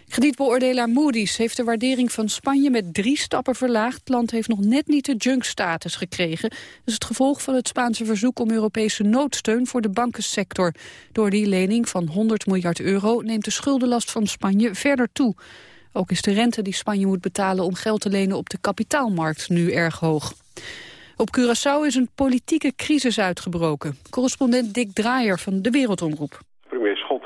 [SPEAKER 2] Kredietbeoordelaar Moody's heeft de waardering van Spanje met drie stappen verlaagd. Het land heeft nog net niet de junk-status gekregen. Dat is het gevolg van het Spaanse verzoek om Europese noodsteun voor de bankensector. Door die lening van 100 miljard euro neemt de schuldenlast van Spanje verder toe. Ook is de rente die Spanje moet betalen om geld te lenen op de kapitaalmarkt nu erg hoog. Op Curaçao is een politieke crisis uitgebroken. Correspondent Dick Draaier van de Wereldomroep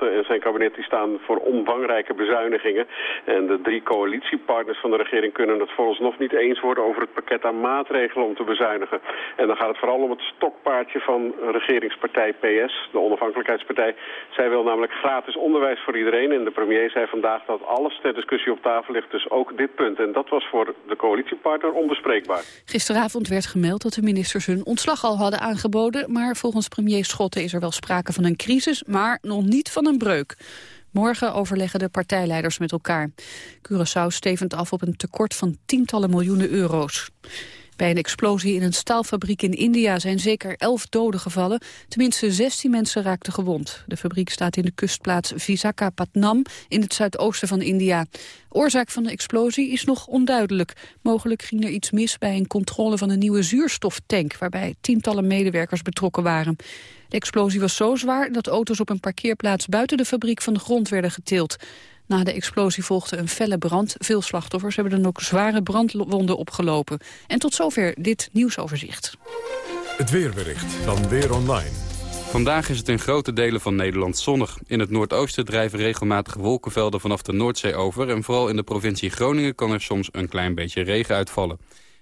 [SPEAKER 32] en zijn kabinet die staan voor omvangrijke bezuinigingen. En de drie coalitiepartners van de regering kunnen het vooralsnog niet eens worden over het pakket aan maatregelen om te bezuinigen. En dan gaat het vooral om het stokpaardje van regeringspartij PS, de onafhankelijkheidspartij. Zij wil namelijk gratis onderwijs voor iedereen. En de premier zei vandaag dat alles ter discussie op tafel ligt, dus ook dit punt. En dat was voor de coalitiepartner onbespreekbaar.
[SPEAKER 2] Gisteravond werd gemeld dat de ministers hun ontslag al hadden aangeboden. Maar volgens premier Schotten is er wel sprake van een crisis, maar nog niet van een breuk. Morgen overleggen de partijleiders met elkaar. Curaçao stevend af op een tekort van tientallen miljoenen euro's. Bij een explosie in een staalfabriek in India zijn zeker elf doden gevallen. Tenminste 16 mensen raakten gewond. De fabriek staat in de kustplaats Visakhapatnam in het zuidoosten van India. Oorzaak van de explosie is nog onduidelijk. Mogelijk ging er iets mis bij een controle van een nieuwe zuurstoftank... waarbij tientallen medewerkers betrokken waren. De explosie was zo zwaar dat auto's op een parkeerplaats buiten de fabriek van de grond werden getild. Na de explosie volgde een felle brand. Veel slachtoffers hebben dan ook zware brandwonden opgelopen. En tot zover dit nieuwsoverzicht.
[SPEAKER 1] Het weerbericht van Weer Online.
[SPEAKER 33] Vandaag is het in grote delen van Nederland zonnig. In het noordoosten drijven regelmatig wolkenvelden vanaf de Noordzee over... en vooral in de provincie Groningen kan er soms een klein beetje regen uitvallen.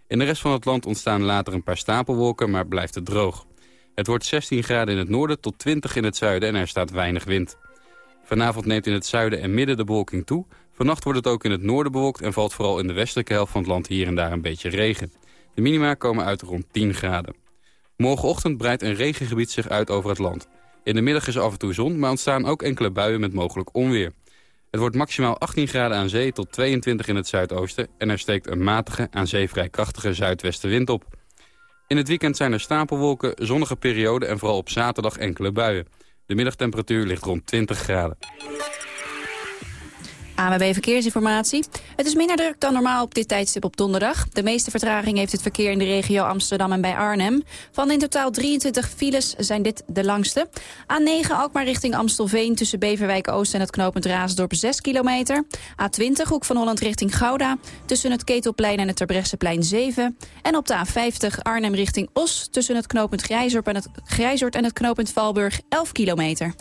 [SPEAKER 33] In de rest van het land ontstaan later een paar stapelwolken, maar blijft het droog. Het wordt 16 graden in het noorden tot 20 in het zuiden en er staat weinig wind. Vanavond neemt in het zuiden en midden de bewolking toe. Vannacht wordt het ook in het noorden bewolkt en valt vooral in de westelijke helft van het land hier en daar een beetje regen. De minima komen uit rond 10 graden. Morgenochtend breidt een regengebied zich uit over het land. In de middag is af en toe zon, maar ontstaan ook enkele buien met mogelijk onweer. Het wordt maximaal 18 graden aan zee tot 22 in het zuidoosten... en er steekt een matige, aan zee vrij krachtige zuidwestenwind op. In het weekend zijn er stapelwolken, zonnige perioden en vooral op zaterdag enkele buien. De middagtemperatuur ligt rond 20 graden.
[SPEAKER 3] AMB Verkeersinformatie. Het is minder druk dan normaal op dit tijdstip op donderdag. De meeste vertraging heeft het verkeer in de regio Amsterdam en bij Arnhem. Van in totaal 23 files zijn dit de langste. A9 Alkmaar richting Amstelveen tussen Beverwijk Oost en het knooppunt Raasdorp 6 kilometer. A20 Hoek van Holland richting Gouda tussen het Ketelplein en het Terbrechtseplein 7. En op de A50 Arnhem richting Os tussen het knooppunt Grijzort en het, Grijzort en het knooppunt Valburg 11 kilometer.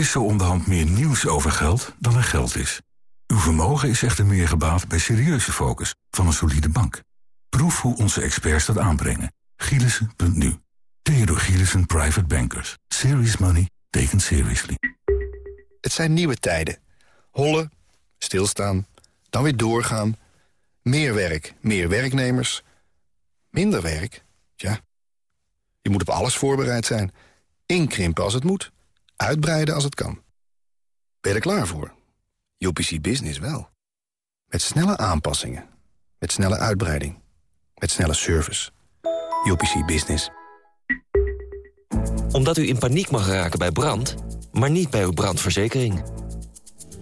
[SPEAKER 34] Is zo onderhand meer nieuws over geld dan er geld is. Uw vermogen is echter meer gebaat bij serieuze focus van een solide bank. Proef hoe onze experts dat aanbrengen. Gielissen.nu. Theodor Gielissen Private Bankers. Serious money taken seriously.
[SPEAKER 35] Het zijn nieuwe tijden. Hollen, stilstaan, dan weer doorgaan. Meer werk, meer werknemers. Minder werk, ja. Je moet op alles voorbereid zijn. Inkrimpen als het moet Uitbreiden als het kan. Ben je er klaar voor? UPC Business wel. Met snelle aanpassingen. Met snelle uitbreiding. Met snelle service. UPC Business.
[SPEAKER 36] Omdat u in paniek mag raken bij brand, maar niet bij uw brandverzekering.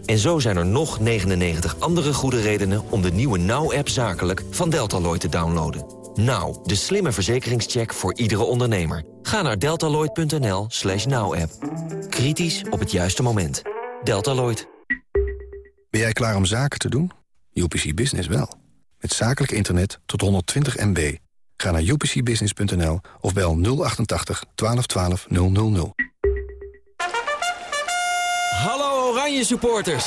[SPEAKER 36] En zo zijn er nog 99 andere goede redenen om de nieuwe Now-app zakelijk van Deltaloid te downloaden. Now, de slimme verzekeringscheck voor iedere ondernemer. Ga naar deltaloid.nl slash now-app. Kritisch op het juiste moment. Deltaloid.
[SPEAKER 35] Ben jij klaar om zaken te doen? UPC Business wel. Met zakelijk internet tot 120 MB. Ga naar upcbusiness.nl of bel 088 1212 000.
[SPEAKER 36] Hallo Oranje supporters!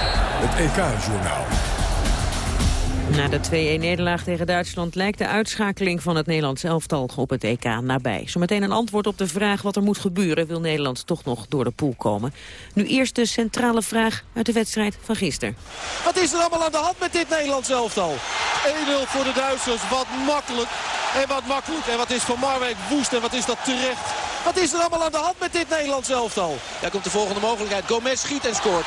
[SPEAKER 1] Het EK-journaal.
[SPEAKER 11] Na de 2-1-nederlaag tegen Duitsland lijkt de uitschakeling van het Nederlands elftal op het EK nabij. Zometeen een antwoord op de vraag wat er moet gebeuren, wil Nederland toch nog door de pool komen. Nu eerst de centrale vraag uit de wedstrijd van gisteren.
[SPEAKER 32] Wat is er allemaal aan de hand met dit Nederlands elftal? 1-0 voor de Duitsers, wat makkelijk. En wat makkelijk. En wat is Van Marwijk woest en wat is dat terecht. Wat is er allemaal aan de hand met dit Nederlands elftal? Daar komt de volgende mogelijkheid. Gomez schiet en scoort.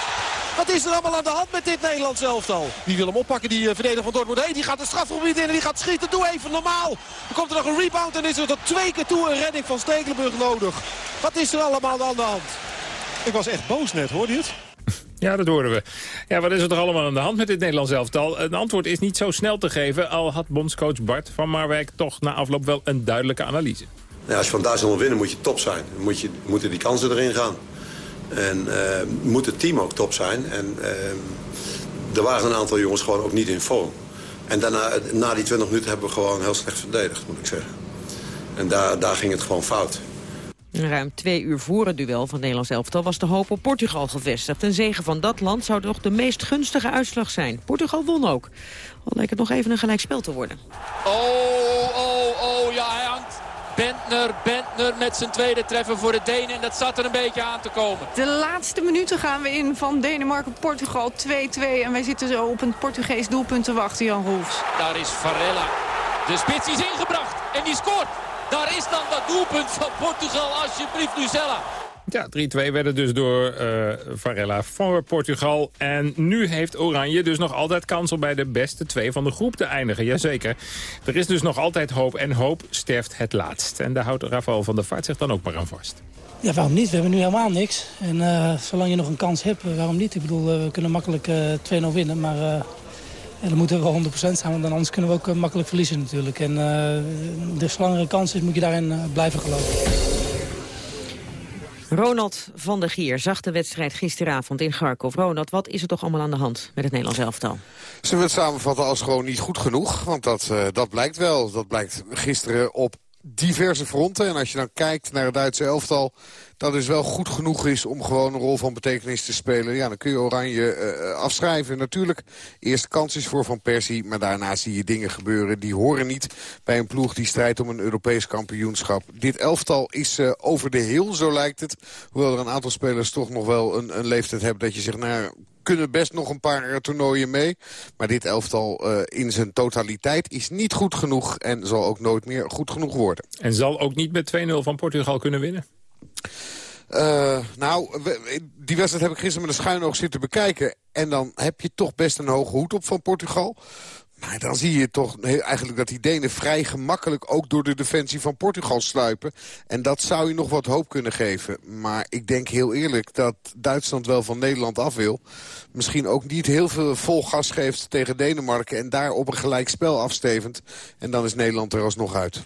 [SPEAKER 32] Wat is er allemaal aan de hand met dit Nederlands elftal? Wie wil hem oppakken, die uh, verdediger van Dortmund. Hey, die gaat de strafgebied in en die gaat schieten. Doe even normaal. Dan komt er nog een rebound en is er tot twee keer toe een redding van Stekelenburg nodig. Wat is er allemaal aan de hand?
[SPEAKER 37] Ik was echt boos net, hoorde je het?
[SPEAKER 10] Ja, dat horen we. Ja, wat is er toch allemaal aan de hand met dit Nederlands elftal? Een antwoord is niet zo snel te geven, al had bondscoach Bart van Marwijk toch na afloop wel een duidelijke analyse.
[SPEAKER 13] Ja, als je van Duitsland wil winnen moet je top zijn. Dan moet je, moeten die kansen erin gaan. En uh, moet het team ook top zijn. En uh, er waren een aantal jongens gewoon ook niet in vorm. En daarna, na die 20 minuten hebben we gewoon heel slecht verdedigd, moet ik zeggen. En daar, daar ging het gewoon fout.
[SPEAKER 11] Ruim twee uur voor het duel van het Nederlands elftal was de hoop op Portugal gevestigd. Een zegen van dat land zou toch de meest gunstige uitslag zijn. Portugal won ook. Al leek het nog even een gelijkspel te worden.
[SPEAKER 38] Oh, oh, oh, ja. Bentner, Bentner met zijn tweede treffer voor de Denen. En dat zat er een beetje aan te komen.
[SPEAKER 5] De laatste minuten gaan we in van Denemarken-Portugal 2-2. En wij zitten zo op een Portugees doelpunt te wachten, Jan Roels.
[SPEAKER 38] Daar is Varela. De spits is ingebracht en die scoort.
[SPEAKER 5] Daar is dan dat doelpunt van Portugal, alsjeblieft Lucella.
[SPEAKER 10] Ja, 3-2 werden dus door uh, Varela voor Portugal. En nu heeft Oranje dus nog altijd kans om bij de beste twee van de groep te eindigen. Jazeker. Er is dus nog altijd hoop en hoop sterft het laatst. En daar houdt Rafael van der Vaart zich dan ook maar aan vast.
[SPEAKER 39] Ja, waarom niet? We hebben nu helemaal niks. En uh, zolang je nog een kans hebt, waarom niet? Ik bedoel, we kunnen makkelijk uh, 2-0 winnen, maar... Uh, dan moeten we wel 100% zijn, want anders kunnen we ook makkelijk verliezen natuurlijk. En uh, zolang er een kans is, moet je daarin blijven geloven.
[SPEAKER 11] Ronald van der Gier zag de wedstrijd gisteravond in Garkov. Ronald, wat is er toch allemaal aan de hand met het Nederlands elftal?
[SPEAKER 40] Zullen we samenvatten als gewoon niet goed genoeg? Want dat, uh, dat blijkt wel. Dat blijkt gisteren op diverse fronten. En als je dan kijkt naar het Duitse elftal... dat dus wel goed genoeg is om gewoon een rol van betekenis te spelen... ja, dan kun je Oranje uh, afschrijven. Natuurlijk, eerste kans is voor Van Persie... maar daarna zie je dingen gebeuren die horen niet... bij een ploeg die strijdt om een Europees kampioenschap. Dit elftal is uh, over de heel, zo lijkt het. Hoewel er een aantal spelers toch nog wel een, een leeftijd hebben... dat je zegt, nou kunnen best nog een paar toernooien mee. Maar dit elftal in zijn totaliteit is niet goed genoeg... en zal ook nooit meer goed genoeg worden.
[SPEAKER 10] En zal ook niet met 2-0 van Portugal kunnen winnen?
[SPEAKER 40] Uh, nou, die wedstrijd heb ik gisteren met een schuin oog zitten bekijken. En dan heb je toch best een hoge hoed op van Portugal. Maar dan zie je toch eigenlijk dat die Denen vrij gemakkelijk... ook door de defensie van Portugal sluipen. En dat zou je nog wat hoop kunnen geven. Maar ik denk heel eerlijk dat Duitsland wel van Nederland af wil. Misschien ook niet heel veel vol gas geeft tegen Denemarken... en daar op een gelijk spel afstevend. En dan is Nederland er alsnog uit.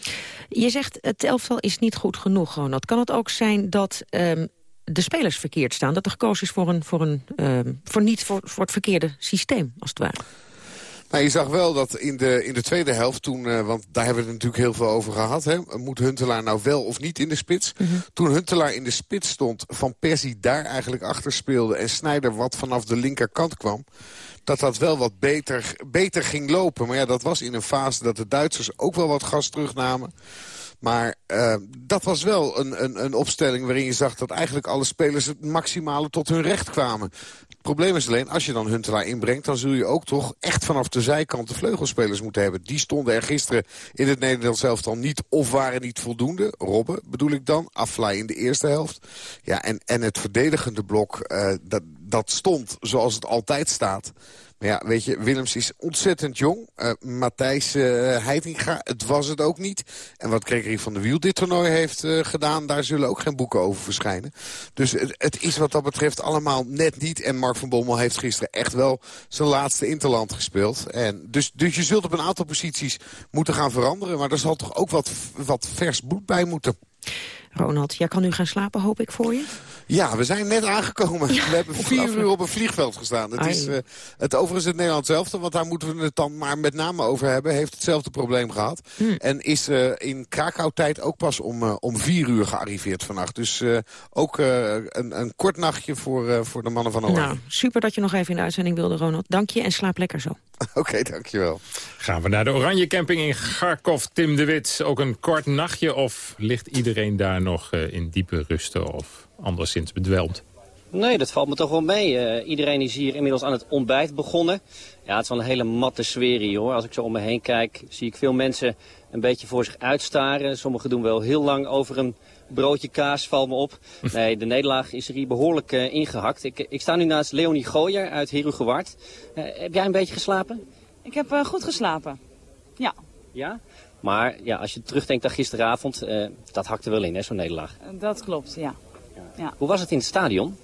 [SPEAKER 11] Je zegt het elftal is niet goed genoeg, Ronald. Kan het ook zijn dat... Um de spelers verkeerd staan. Dat er gekozen is voor, een, voor, een, uh, voor niet voor, voor het verkeerde systeem, als het ware.
[SPEAKER 40] Maar je zag wel dat in de, in de tweede helft toen... Uh, want daar hebben we het natuurlijk heel veel over gehad. Hè? Moet Huntelaar nou wel of niet in de spits? Mm -hmm. Toen Huntelaar in de spits stond, Van Persie daar eigenlijk achter speelde... en Snijder wat vanaf de linkerkant kwam... dat dat wel wat beter, beter ging lopen. Maar ja, dat was in een fase dat de Duitsers ook wel wat gas terugnamen. Maar uh, dat was wel een, een, een opstelling waarin je zag dat eigenlijk alle spelers het maximale tot hun recht kwamen. Probleem is alleen, als je dan Huntelaar inbrengt... dan zul je ook toch echt vanaf de zijkant de vleugelspelers moeten hebben. Die stonden er gisteren in het Nederlands elftal niet of waren niet voldoende. Robben bedoel ik dan, Aflaai in de eerste helft. Ja, en, en het verdedigende blok, uh, dat, dat stond zoals het altijd staat... Maar ja, weet je, Willems is ontzettend jong. Uh, Matthijs uh, Heitinga, het was het ook niet. En wat Gregory van der Wiel dit toernooi heeft uh, gedaan... daar zullen ook geen boeken over verschijnen. Dus het, het, is wat dat betreft allemaal net niet. En Mark van Bommel heeft gisteren echt wel zijn laatste interland gespeeld. En dus, dus je zult op een aantal posities moeten gaan veranderen. Maar er zal toch ook wat, wat vers bloed bij moeten.
[SPEAKER 11] Ronald, jij kan nu gaan slapen, hoop ik, voor je?
[SPEAKER 40] Ja, we zijn net aangekomen. Ja, we hebben vier uur op een vliegveld gestaan. Het is uh, het overigens het Nederlands zelfde, want daar moeten we het dan maar met name over hebben. Heeft hetzelfde probleem gehad. Hmm. En is uh, in Krakau-tijd ook pas om, uh, om vier uur gearriveerd vannacht. Dus ook een, een kort nachtje voor, voor de mannen van Oranje.
[SPEAKER 11] Nou, super dat je nog even in de uitzending wilde, Ronald. Dank je en slaap lekker zo.
[SPEAKER 40] Oké, okay, dankjewel.
[SPEAKER 10] Gaan we naar de Oranje Camping in Garkov, Tim de Wit. Ook een kort nachtje of ligt iedereen daar nog in diepe rusten of anderszins bedwelmd?
[SPEAKER 41] Nee, dat valt me toch wel mee. Uh, iedereen is hier inmiddels aan het ontbijt begonnen. Ja, het is wel een hele matte sfeer hier hoor. Als ik zo om me heen kijk, zie ik veel mensen een beetje voor zich uitstaren. Sommigen doen wel heel lang over een broodje kaas, valt me op. Nee, de nederlaag is er hier behoorlijk uh, ingehakt. Ik, ik, sta nu naast Leonie Gooyer uit Herugewaard. Uh, heb jij een beetje geslapen?
[SPEAKER 42] Ik heb uh, goed geslapen, ja.
[SPEAKER 41] Ja? Maar ja, als je terugdenkt aan gisteravond, dat hakte wel in hè, zo'n nederlaag.
[SPEAKER 42] Dat klopt, ja. Ja.
[SPEAKER 41] Hoe was het in het stadion?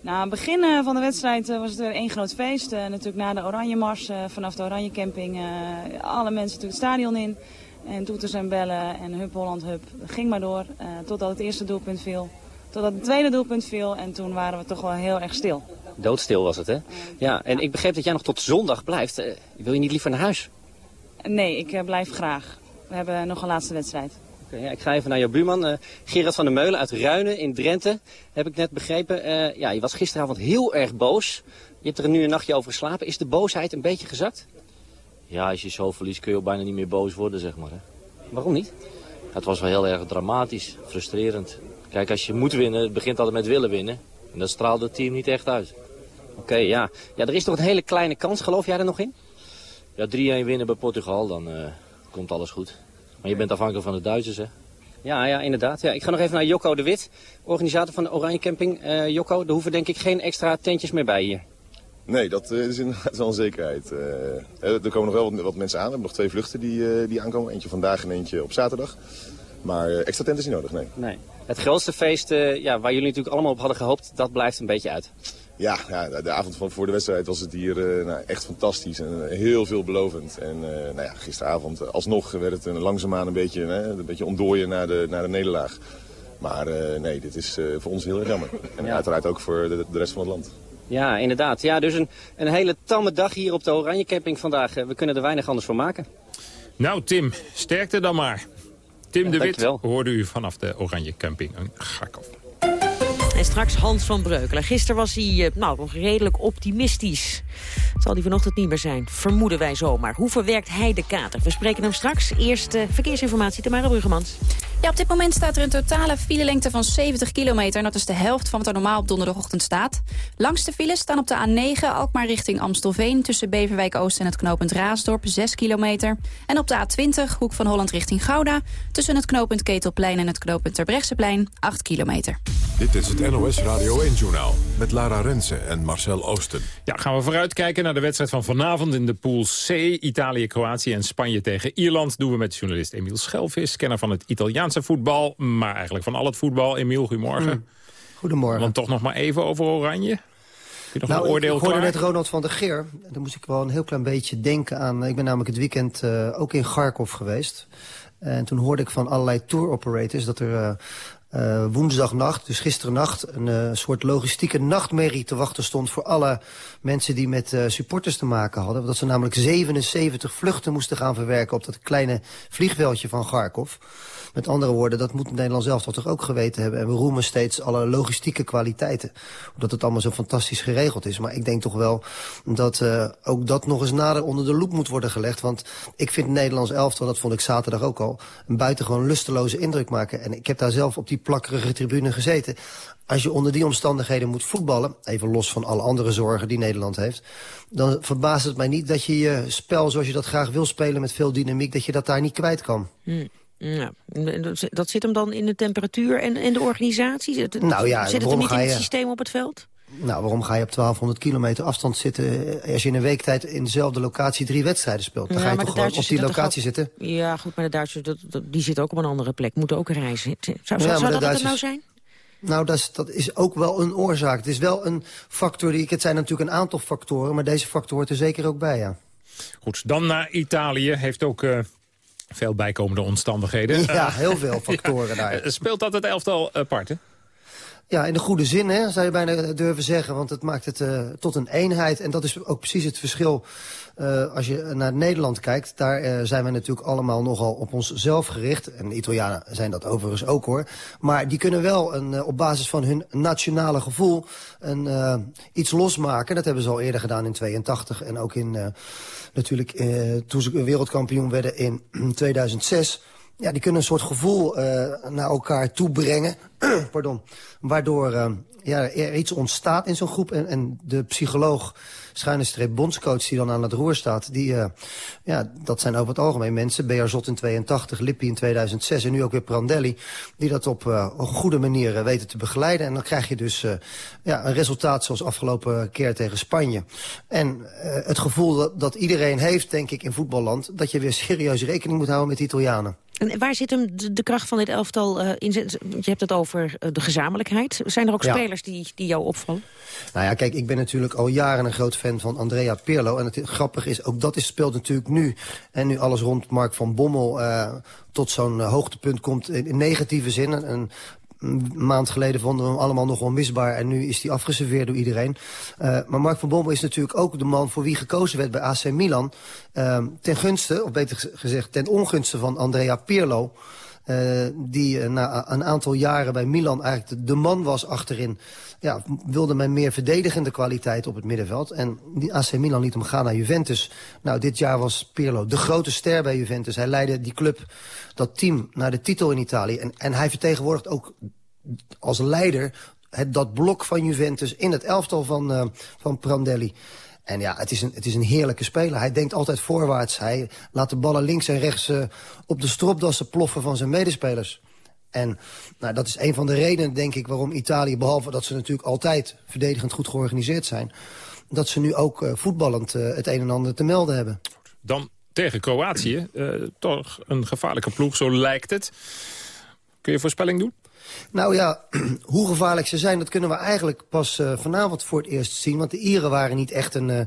[SPEAKER 42] Nou, aan het begin uh, van de wedstrijd was het weer één groot feest. Uh, natuurlijk na de Oranje Mars vanaf de Oranje Camping. alle mensen natuurlijk het stadion in. En toeters en bellen en Hup Holland Hup. ging maar door totdat het eerste doelpunt viel. Totdat het tweede doelpunt viel en toen waren we toch wel heel erg stil.
[SPEAKER 41] Doodstil was het, hè? Ja, en ik begreep dat jij nog tot zondag blijft. wil je niet liever naar huis?
[SPEAKER 42] Nee, ik blijf graag. We hebben nog een laatste wedstrijd.
[SPEAKER 41] Okay, ja, ik ga even naar jouw buurman, uh, Gerard van der Meulen uit Ruinen in Drenthe. Heb ik net begrepen. Uh, ja, je was gisteravond heel erg boos. Je hebt er nu een nachtje over geslapen. Is de boosheid een beetje gezakt?
[SPEAKER 43] Ja, als je zo verliest kun je ook bijna niet meer boos worden, zeg maar. Hè.
[SPEAKER 41] Waarom niet?
[SPEAKER 43] Het was wel heel erg dramatisch, frustrerend. Kijk, als je moet winnen, het begint altijd met willen winnen. En dat straalt het team niet echt uit.
[SPEAKER 41] Oké, okay, ja. Ja, er is toch een hele kleine kans. Geloof jij er nog in?
[SPEAKER 43] Ja, 3-1 winnen bij Portugal, dan uh, komt alles goed. Maar je bent afhankelijk van de Duitsers, hè?
[SPEAKER 41] Ja, ja inderdaad. Ja. Ik ga nog even naar Jocko de Wit, organisator van de Oranje Camping. Uh, Jocko, er hoeven denk ik geen extra tentjes meer bij hier.
[SPEAKER 44] Nee, dat uh, is inderdaad wel een zekerheid. Uh, er komen nog wel wat, wat, mensen aan. We hebben nog twee vluchten die, die aankomen. Eentje vandaag en eentje op zaterdag. Maar extra tent is niet nodig, nee.
[SPEAKER 41] nee. Het grootste feest ja, waar jullie natuurlijk allemaal op hadden gehoopt, dat blijft een beetje uit.
[SPEAKER 44] Ja, ja, de avond van voor de wedstrijd was het hier uh, nou, echt fantastisch en uh, heel veelbelovend. En uh, nou ja, gisteravond alsnog werd het een langzaamaan een beetje, een beetje ontdooien naar de, naar de nederlaag. Maar nee, dit is voor ons heel erg jammer. En ja. uiteraard ook voor de, de, rest van het land.
[SPEAKER 41] Ja, inderdaad. Ja, dus een, een hele tamme dag hier op de Oranje Camping vandaag. We kunnen er weinig anders voor maken.
[SPEAKER 10] Nou Tim, sterkte dan maar. Tim ja, de Wit hoorde u vanaf de Oranje Camping een Garkov.
[SPEAKER 11] En straks Hans van Breukelen. Gisteren was hij uh, nou, nog redelijk optimistisch. Zal hij vanochtend niet meer zijn, vermoeden wij zomaar. Hoe verwerkt hij de kater? We spreken hem straks. Eerst uh, verkeersinformatie, Tamara Bruggemans.
[SPEAKER 3] Ja, op dit moment staat er een totale filelengte van 70 kilometer. En dat is de helft van wat er normaal op donderdagochtend staat. Langs de files staan op de A9 Alkmaar richting Amstelveen... tussen Beverwijk Oost en het knooppunt Raasdorp, 6 kilometer. En op de A20 Hoek van Holland richting Gouda... tussen het knooppunt Ketelplein en het knooppunt Terbrechtseplein, 8 kilometer.
[SPEAKER 1] Dit is het NOS Radio 1-journaal met Lara Rensen en Marcel Oosten.
[SPEAKER 10] Ja, gaan we vooruitkijken naar de wedstrijd van vanavond in de pool C. Italië, Kroatië en Spanje tegen Ierland. Doen we met journalist Emiel Schelvis, kenner van het Italiaanse voetbal. Maar eigenlijk van al het voetbal. Emiel, goedemorgen. Mm.
[SPEAKER 45] Goedemorgen.
[SPEAKER 10] Dan toch nog maar even over Oranje.
[SPEAKER 45] Nog nou, een oordeel ik, hoorde net Ronald van der Geer. Dan moest ik wel een heel klein beetje denken aan... Ik ben namelijk het weekend uh, ook in Garkov geweest. En toen hoorde ik van allerlei tour operators... dat er uh, uh, woensdagnacht, dus gisternacht... een uh, soort logistieke nachtmerrie te wachten stond... voor alle mensen die met uh, supporters te maken hadden. Dat ze namelijk 77 vluchten moesten gaan verwerken... op dat kleine vliegveldje van Kharkov. Met andere woorden, dat moet Nederland zelf toch ook geweten hebben. En we roemen steeds alle logistieke kwaliteiten. Omdat het allemaal zo fantastisch geregeld is. Maar ik denk toch wel dat ook dat nog eens nader onder de loep moet worden gelegd. Want ik vind Nederlands elftal, dat vond ik zaterdag ook al... een buitengewoon lusteloze indruk maken. En ik heb daar zelf op die plakkerige tribune gezeten. Als je onder die omstandigheden moet voetballen... even los van alle andere zorgen die Nederland heeft... dan verbaast het mij niet dat je je spel zoals je dat graag wil spelen... met veel dynamiek, dat je dat daar niet kwijt kan.
[SPEAKER 11] Hmm. Ja, dat zit hem dan in de temperatuur en, en de organisatie? Zit, nou ja, zit het hem niet in het systeem op het veld?
[SPEAKER 45] Nou, waarom ga je op 1200 kilometer afstand zitten... als je in een week tijd in dezelfde locatie drie wedstrijden speelt? Dan ga je toch gewoon op die locatie zitten?
[SPEAKER 11] Ja, goed, maar de Duitsers dat, die zitten ook op een andere plek. Moeten ook reizen. Zou, ja, zou dat het nou zijn?
[SPEAKER 45] Nou, dat is, dat is ook wel een oorzaak. Het is wel een factor die... Het zijn natuurlijk een aantal factoren, maar deze factor hoort er zeker ook bij, ja.
[SPEAKER 10] Goed, dan naar Italië. Heeft ook uh, veel bijkomende omstandigheden.
[SPEAKER 45] Ja, heel veel factoren daar.
[SPEAKER 10] Speelt dat het elftal apart, hè?
[SPEAKER 45] Ja, in de goede zin, hè, zou je bijna durven zeggen. Want het maakt het uh, tot een eenheid. En dat is ook precies het verschil uh, als je naar Nederland kijkt. Daar uh, zijn we natuurlijk allemaal nogal op onszelf gericht. En de Italianen zijn dat overigens ook, hoor. Maar die kunnen wel een, op basis van hun nationale gevoel een, iets losmaken. Dat hebben ze al eerder gedaan in 82 en ook in natuurlijk toen ze wereldkampioen werden in 2006 ja, die kunnen een soort gevoel naar elkaar toe brengen. Waardoor uh, ja, er iets ontstaat in zo'n groep. En, en de psycholoog, schuine streep bondscoach die dan aan het roer staat... Die, uh, ja, dat zijn over het algemeen mensen. Bearzot in 82, Lippi in 2006 en nu ook weer Prandelli... die dat op een goede manier weten te begeleiden. En dan krijg je dus ja, een resultaat zoals afgelopen keer tegen Spanje. En het gevoel dat, iedereen heeft, denk ik, in voetballand... dat je weer serieus rekening moet houden met Italianen.
[SPEAKER 11] En waar zit hem de, kracht van dit elftal in? Je hebt het over uh, de gezamenlijkheid. Zijn er ook spelers die, die jou opvallen?
[SPEAKER 45] Nou ja, kijk, ik ben natuurlijk al jaren een groot fan van Andrea Pirlo. En het grappige is, ook dat is, speelt natuurlijk nu. En nu alles rond Mark van Bommel uh, tot zo'n hoogtepunt komt in, in negatieve zin. En een maand geleden vonden we hem allemaal nog onmisbaar... en nu is hij afgeserveerd door iedereen. Uh, maar Mark van Bommel is natuurlijk ook de man voor wie gekozen werd bij AC Milan... Uh, ten gunste, of beter gezegd ten ongunste van Andrea Pirlo... Uh, die uh, na een aantal jaren bij Milan eigenlijk de, man was achterin. Ja, wilde men meer verdedigende kwaliteit op het middenveld. En die AC Milan liet hem gaan naar Juventus. Nou, dit jaar was Pirlo de grote ster bij Juventus. Hij leidde die club, dat team, naar de titel in Italië. En, en hij vertegenwoordigt ook als leider het, dat blok van Juventus in het elftal van, uh, van Prandelli. En ja, het is, een, het is een heerlijke speler. Hij denkt altijd voorwaarts. Hij laat de ballen links en rechts uh, op de stropdassen ploffen van zijn medespelers. En nou, dat is een van de redenen, denk ik, waarom Italië... behalve dat ze natuurlijk altijd verdedigend goed georganiseerd zijn... dat ze nu ook uh, voetballend uh, het een en ander te melden hebben.
[SPEAKER 10] Dan tegen Kroatië. Toch een gevaarlijke ploeg, zo lijkt het. Kun je voorspelling doen?
[SPEAKER 45] Nou ja, hoe gevaarlijk ze zijn, dat kunnen we eigenlijk pas uh, vanavond voor het eerst zien. Want de Ieren waren niet echt een, uh,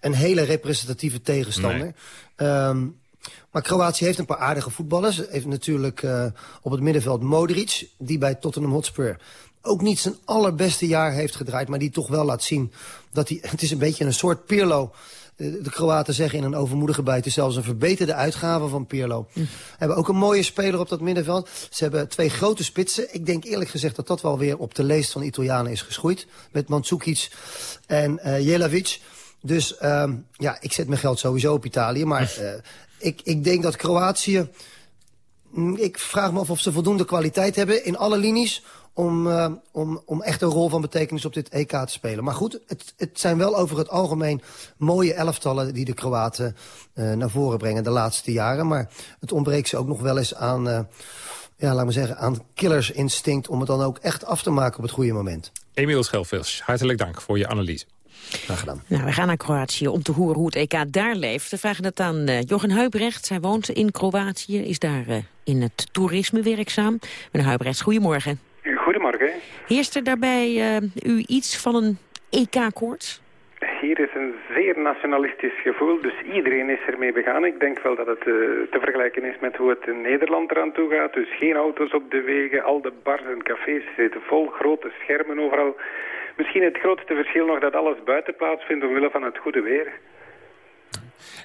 [SPEAKER 45] een hele representatieve tegenstander. Nee. Um, maar Kroatië heeft een paar aardige voetballers. Heeft natuurlijk uh, op het middenveld Modric, die bij Tottenham Hotspur ook niet zijn allerbeste jaar heeft gedraaid... maar die toch wel laat zien dat hij... Het is een beetje een soort Pirlo de Kroaten zeggen in een overmoedige bij... het is zelfs een verbeterde uitgave van Pirlo. Hm. Hebben ook een mooie speler op dat middenveld. Ze hebben twee grote spitsen. Ik denk eerlijk gezegd dat dat wel weer op de leest van de Italianen is geschoeid. Met Mandzukic en uh, Jelavic. Dus um, ja, ik zet mijn geld sowieso op Italië. Maar uh, ik, ik denk dat Kroatië... Ik vraag me af of ze voldoende kwaliteit hebben in alle linies om, uh, om, om echt een rol van betekenis op dit EK te spelen. Maar goed, het, het zijn wel over het algemeen mooie elftallen... die de Kroaten uh, naar voren brengen de laatste jaren. Maar het ontbreekt ze ook nog wel eens aan, uh, ja, laat maar zeggen, aan killersinstinct... om het dan ook echt af te maken op het goede moment.
[SPEAKER 10] Emiel Schelvils, hartelijk dank voor je analyse.
[SPEAKER 45] Graag gedaan.
[SPEAKER 11] Nou, we gaan naar Kroatië om te horen hoe het EK daar leeft. We vragen het aan uh, Jochen Huibrecht. Hij woont in Kroatië, is daar uh, in het toerisme werkzaam. Meneer Huibrecht, goedemorgen.
[SPEAKER 46] Goedemorgen.
[SPEAKER 11] Heerst er daarbij uh, u iets van een EK-koorts?
[SPEAKER 46] Hier is een zeer nationalistisch gevoel, dus iedereen is ermee begaan. Ik denk wel dat het uh, te vergelijken is met hoe het in Nederland eraan toe gaat. Dus geen auto's op de wegen, al de bars en cafés zitten vol, grote schermen overal. Misschien het grootste verschil nog dat alles buiten plaatsvindt omwille van het goede weer.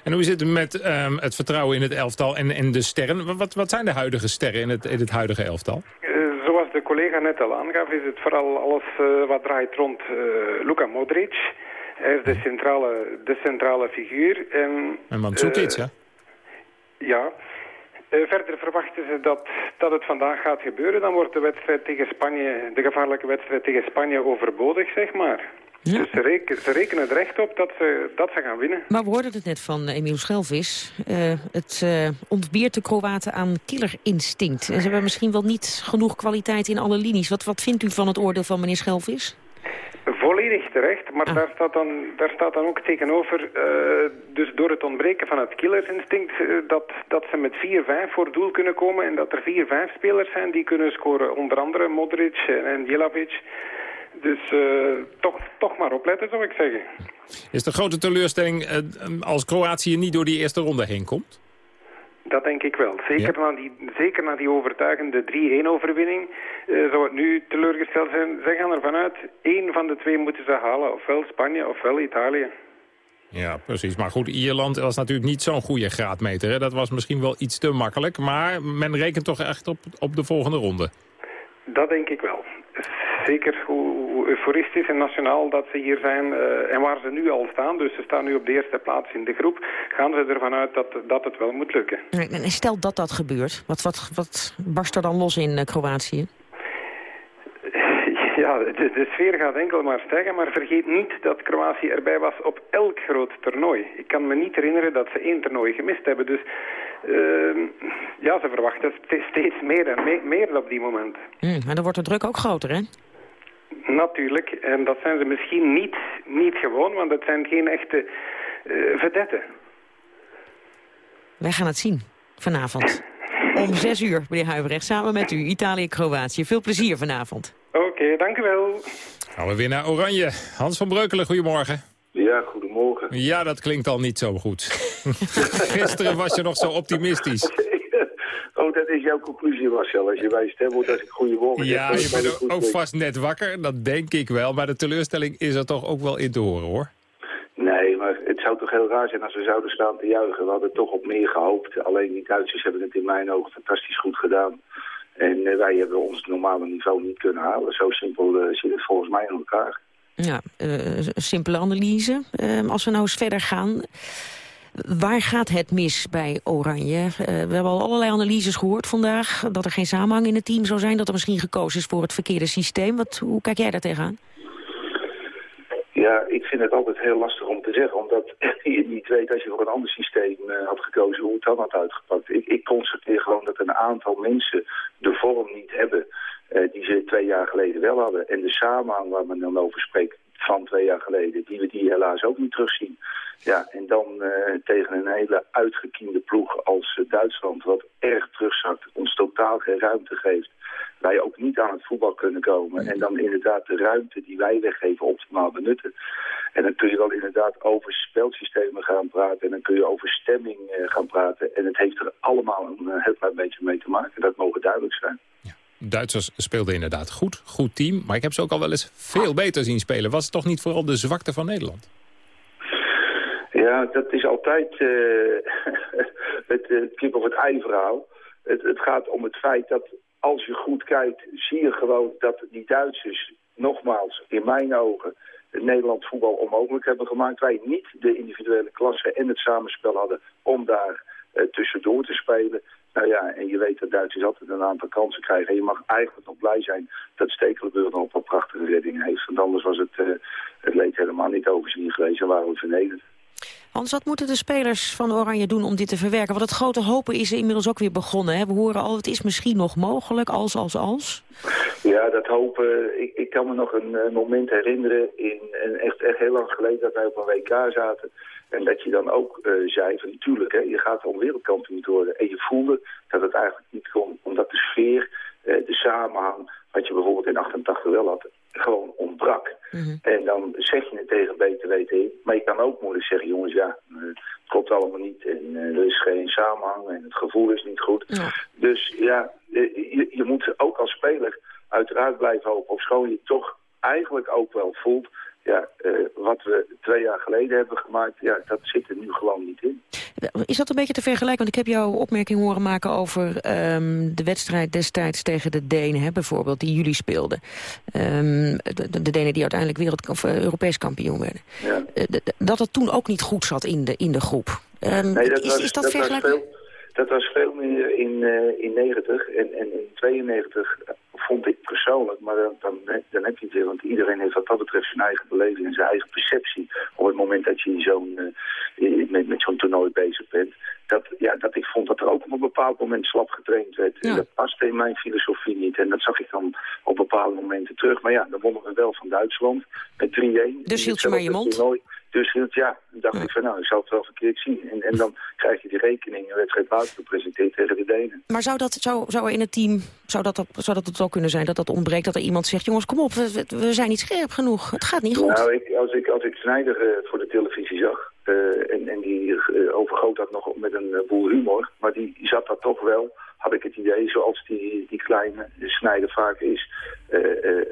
[SPEAKER 10] En hoe zit het met um, het vertrouwen in het elftal en, en de sterren? Wat, wat zijn de huidige sterren in het, in het huidige elftal?
[SPEAKER 46] De collega net al aangaf, is het vooral alles uh, wat draait rond uh, Luka Modric. Hij is de centrale, de centrale figuur. En,
[SPEAKER 10] en Mandzukic, hè?
[SPEAKER 46] Ja. Uh, verder verwachten ze dat, dat het vandaag gaat gebeuren. Dan wordt de wedstrijd tegen Spanje, de gevaarlijke wedstrijd tegen Spanje overbodig, zeg maar. Ja. Dus ze, reken, ze, rekenen er echt op dat ze, dat ze gaan winnen.
[SPEAKER 11] Maar we hoorden het net van Emiel Schelvis. Uh, het uh, ontbeert de Kroaten aan killerinstinct. En ze hebben misschien wel niet genoeg kwaliteit in alle linies. Wat, wat vindt u van het oordeel van meneer Schelvis?
[SPEAKER 46] Volledig terecht, maar ah. daar, staat dan, daar staat dan ook tegenover... Uh, dus door het ontbreken van het killersinstinct... dat, dat ze met 4-5 voor doel kunnen komen... en dat er 4-5 spelers zijn die kunnen scoren. Onder andere Modric en Jelavic... Dus uh, toch, toch maar opletten, zou ik zeggen.
[SPEAKER 10] Is de grote teleurstelling uh, als Kroatië niet door die eerste ronde heen komt?
[SPEAKER 46] Dat denk ik wel. Zeker, ja. na, die, zeker na die overtuigende 3-1-overwinning uh, zou het nu teleurgesteld zijn. Zij gaan ervan uit, één van de twee moeten ze halen. Ofwel Spanje, ofwel Italië.
[SPEAKER 10] Ja, precies. Maar goed, Ierland was natuurlijk niet zo'n goede graadmeter. Hè? Dat was misschien wel iets te makkelijk. Maar men rekent toch echt op, op de volgende ronde.
[SPEAKER 46] Dat denk ik wel. Zeker hoe, hoe euforistisch en nationaal dat ze hier zijn uh, en waar ze nu al staan. Dus ze staan nu op de eerste plaats in de groep. Gaan ze ervan uit dat, dat het wel moet lukken.
[SPEAKER 11] En stel dat dat gebeurt, wat, wat, wat barst er dan los in uh, Kroatië?
[SPEAKER 46] Ja, de, de, sfeer gaat enkel maar stijgen, maar vergeet niet dat Kroatië erbij was op elk groot toernooi. Ik kan me niet herinneren dat ze één toernooi gemist hebben, dus uh, ja, ze verwachten steeds meer en meer, meer op die moment.
[SPEAKER 11] Mm, maar dan wordt de druk ook groter, hè?
[SPEAKER 46] Natuurlijk, en dat zijn ze misschien niet, niet gewoon, want het zijn geen echte uh, vedetten.
[SPEAKER 11] Wij gaan het zien vanavond. Om zes uur, meneer Huibrecht, samen met u, Italië-Kroatië. Veel plezier vanavond.
[SPEAKER 46] Oké, okay, dank u wel.
[SPEAKER 10] Gaan we weer naar Oranje. Hans van Breukelen, goedemorgen.
[SPEAKER 47] Ja, goedemorgen.
[SPEAKER 10] Ja, dat klinkt al niet zo goed. Gisteren was je nog zo optimistisch.
[SPEAKER 47] Oh, dat is jouw conclusie, Marcel. Als je bij je stem wordt, als ik goedemorgen
[SPEAKER 10] Ja, je bent ook vast net wakker, dat denk ik wel. Maar de teleurstelling is er toch ook wel in te horen, hoor.
[SPEAKER 47] Nee, maar het zou toch heel raar zijn als we zouden staan te juichen. We hadden toch op meer gehoopt. Alleen die Duitsers hebben het in mijn ogen fantastisch goed gedaan. En uh, wij hebben ons normale niveau niet kunnen halen. Zo simpel uh, zit het volgens mij in elkaar.
[SPEAKER 11] Ja, uh, simpele analyse. Ehm, als we nou eens verder gaan... Waar gaat het mis bij Oranje? Uh, we hebben al allerlei analyses gehoord vandaag. Dat er geen samenhang in het team zou zijn. Dat er misschien gekozen is voor het verkeerde systeem. Wat, hoe kijk jij daar tegenaan?
[SPEAKER 47] Ja, ik vind het altijd heel lastig om te zeggen, omdat je niet weet als je voor een ander systeem uh, had gekozen hoe het dan had uitgepakt. Ik, ik constateer gewoon dat een aantal mensen de vorm niet hebben uh, die ze twee jaar geleden wel hadden. En de samenhang waar men dan over spreekt van twee jaar geleden, die we die helaas ook niet terugzien. Ja, en dan uh, tegen een hele uitgekiende ploeg als Duitsland, wat erg terugzakt, ons totaal geen ruimte geeft wij ook niet aan het voetbal kunnen komen. En dan inderdaad de ruimte die wij weggeven optimaal benutten. En dan kun je wel inderdaad over spelsystemen gaan praten. En dan kun je over stemming uh, gaan praten. En het heeft er allemaal een heel klein beetje mee te maken. Dat mogen duidelijk zijn.
[SPEAKER 10] Duitsers speelden inderdaad goed, goed team. Maar ik heb ze ook al wel eens veel beter zien spelen. Was het toch niet vooral de zwakte van Nederland?
[SPEAKER 47] Ja, dat is altijd uh, het, het kip of het ei verhaal. Het, het gaat om het feit dat als je goed kijkt, zie je gewoon dat die Duitsers, nogmaals, in mijn ogen, het voetbal onmogelijk hebben gemaakt. Wij niet de individuele klasse en het samenspel hadden om daar tussendoor te spelen. Nou ja, en je weet dat Duitsers altijd een aantal kansen krijgen. En je mag eigenlijk nog blij zijn dat Stekelenburg nog een prachtige redding heeft. Want anders was het, uh, het leed helemaal niet overzien geweest en waren we vernederd.
[SPEAKER 11] Hans, wat moeten de spelers van Oranje doen om dit te verwerken? Want het grote hopen is inmiddels ook weer begonnen. Hè? We horen al, het is misschien nog mogelijk, als, als, als.
[SPEAKER 47] Ja, dat hopen. Ik, ik kan me nog een uh, moment herinneren, in, echt, echt heel lang geleden, dat wij op een WK zaten. En dat je dan ook uh, zei van, natuurlijk, hè, je gaat om wereldkampioen worden. En je voelde dat het eigenlijk niet kon, omdat de sfeer, uh, de samenhang, wat je bijvoorbeeld in 88 wel had, gewoon ontbrak. Mm -hmm. En dan zeg je het tegen beter weten in. Maar je kan ook moeilijk zeggen, jongens, ja, het klopt allemaal niet. En er is geen samenhang en het gevoel is niet goed. Ja. Dus ja, je, je moet ook als speler uiteraard blijven hopen. Of schoon je toch eigenlijk ook wel voelt... Ja, uh, wat we twee jaar geleden hebben gemaakt, ja, dat zit er nu gewoon niet in.
[SPEAKER 11] Is dat een beetje te vergelijken? Want ik heb jouw opmerking horen maken over um, de wedstrijd destijds tegen de Denen, hè, bijvoorbeeld, die jullie speelden. Um, de, de, Denen die uiteindelijk wereld, of, uh, Europees kampioen werden. Ja. Uh, dat het toen ook niet goed zat in de, in de groep. Um,
[SPEAKER 47] nee, dat
[SPEAKER 11] is,
[SPEAKER 47] was,
[SPEAKER 11] is dat,
[SPEAKER 47] dat
[SPEAKER 11] vergelijkbaar?
[SPEAKER 47] Dat was veel meer in, uh, in 90 en, en in 92 vond ik persoonlijk, maar dan, dan, dan heb je het weer, want iedereen heeft wat dat betreft zijn eigen beleving en zijn eigen perceptie op het moment dat je in zo'n, uh, met, met zo'n toernooi bezig bent. Dat, ja, dat ik vond dat er ook op een bepaald moment slap getraind werd. Ja. En dat paste in mijn filosofie niet. En dat zag ik dan op bepaalde momenten terug. Maar ja, dan wonnen we wel van Duitsland met 3-1.
[SPEAKER 11] Dus hield je maar je mond?
[SPEAKER 47] Toernooi. Dus hield, ja, dacht ja. ik van nou, ik zou het wel verkeerd zien. En, en dan krijg je die rekening, een wedstrijd buiten gepresenteerd tegen de Denen.
[SPEAKER 11] Maar zou, dat, zou, zou er in het team, zou dat, zou dat het ook kunnen zijn dat dat ontbreekt? Dat er iemand zegt, jongens kom op, we, we zijn niet scherp genoeg. Het gaat niet goed.
[SPEAKER 47] Nou, ik, als ik, als ik Snijder uh, voor de televisie zag, uh, en, en die uh, overgoot dat nog met een boel humor, maar die, zat dat toch wel had ik het idee, zoals die, die kleine snijder vaak is,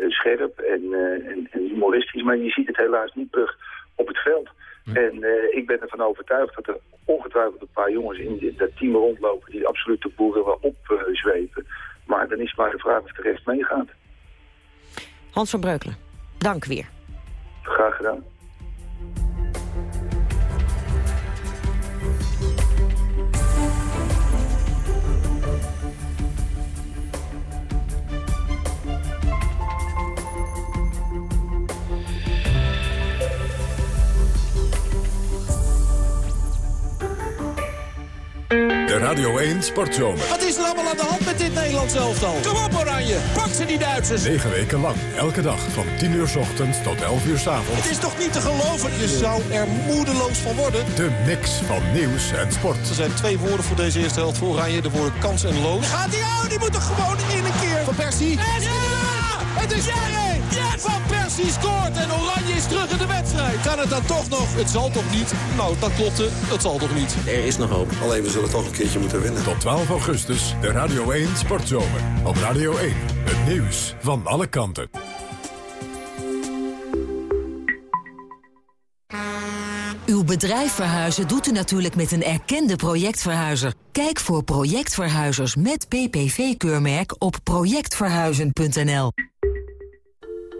[SPEAKER 47] scherp en, en, en humoristisch. Maar je ziet het helaas niet terug op het veld. En uh, ik ben ervan overtuigd dat er ongetwijfeld een paar jongens in dat team rondlopen die absoluut de boel willen opzwepen. Uh, maar dan is maar de vraag of de rest meegaat.
[SPEAKER 11] Hans van Breukelen, dank weer.
[SPEAKER 47] Graag gedaan.
[SPEAKER 1] De Radio 1 Sportzomer.
[SPEAKER 48] Wat is er allemaal aan de hand met dit Nederlands elftal? Kom op Oranje, pak ze die Duitsers.
[SPEAKER 1] 9 weken lang, elke dag van 10 uur s ochtends tot 11 uur s avonds.
[SPEAKER 48] Het is toch niet te geloven, je zou er moedeloos van worden.
[SPEAKER 1] De mix van nieuws en sport.
[SPEAKER 49] Er zijn twee woorden voor deze eerste helft voor Oranje. De woorden kans en loos.
[SPEAKER 48] Gaat hij out, die moet er gewoon in een keer.
[SPEAKER 49] Van Persie.
[SPEAKER 48] Ja! Het is 4-1. Yes! Van Persie scoort en Oranje is terug in de wedstrijd. Kan het dan toch nog? Het zal toch niet? Nou, dat klopte. Het zal toch niet?
[SPEAKER 43] Er is nog hoop.
[SPEAKER 50] Alleen we zullen toch een keertje moeten winnen.
[SPEAKER 1] Tot 12 augustus, de Radio 1 Sportzomer. Op Radio 1, het nieuws van alle kanten.
[SPEAKER 51] Uw bedrijf verhuizen doet u natuurlijk met een erkende projectverhuizer. Kijk voor projectverhuizers met PPV-keurmerk op projectverhuizen.nl.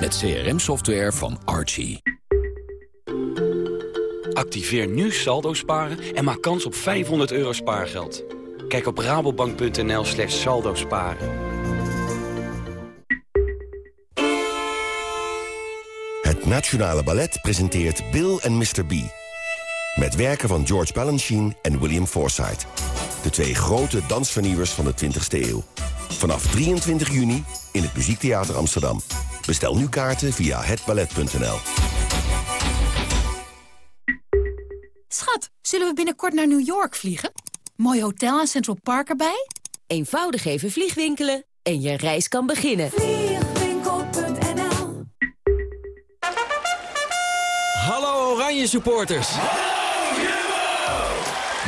[SPEAKER 52] Met CRM-software van Archie.
[SPEAKER 53] Activeer nu saldo sparen en maak kans op 500 euro spaargeld. Kijk op rabobank.nl slash saldo sparen.
[SPEAKER 4] Het Nationale Ballet presenteert Bill en Mr. B. Met werken van George Balanchine en William Forsythe. De twee grote dansvernieuwers van de 20e eeuw. Vanaf 23 juni in het Muziektheater Amsterdam. Bestel nu kaarten via hetballet.nl.
[SPEAKER 54] Schat, zullen we binnenkort naar New York vliegen? Mooi hotel en Central Park erbij?
[SPEAKER 55] Eenvoudig even vliegwinkelen en je reis kan beginnen.
[SPEAKER 54] Vliegwinkel.nl
[SPEAKER 36] Hallo Oranje supporters.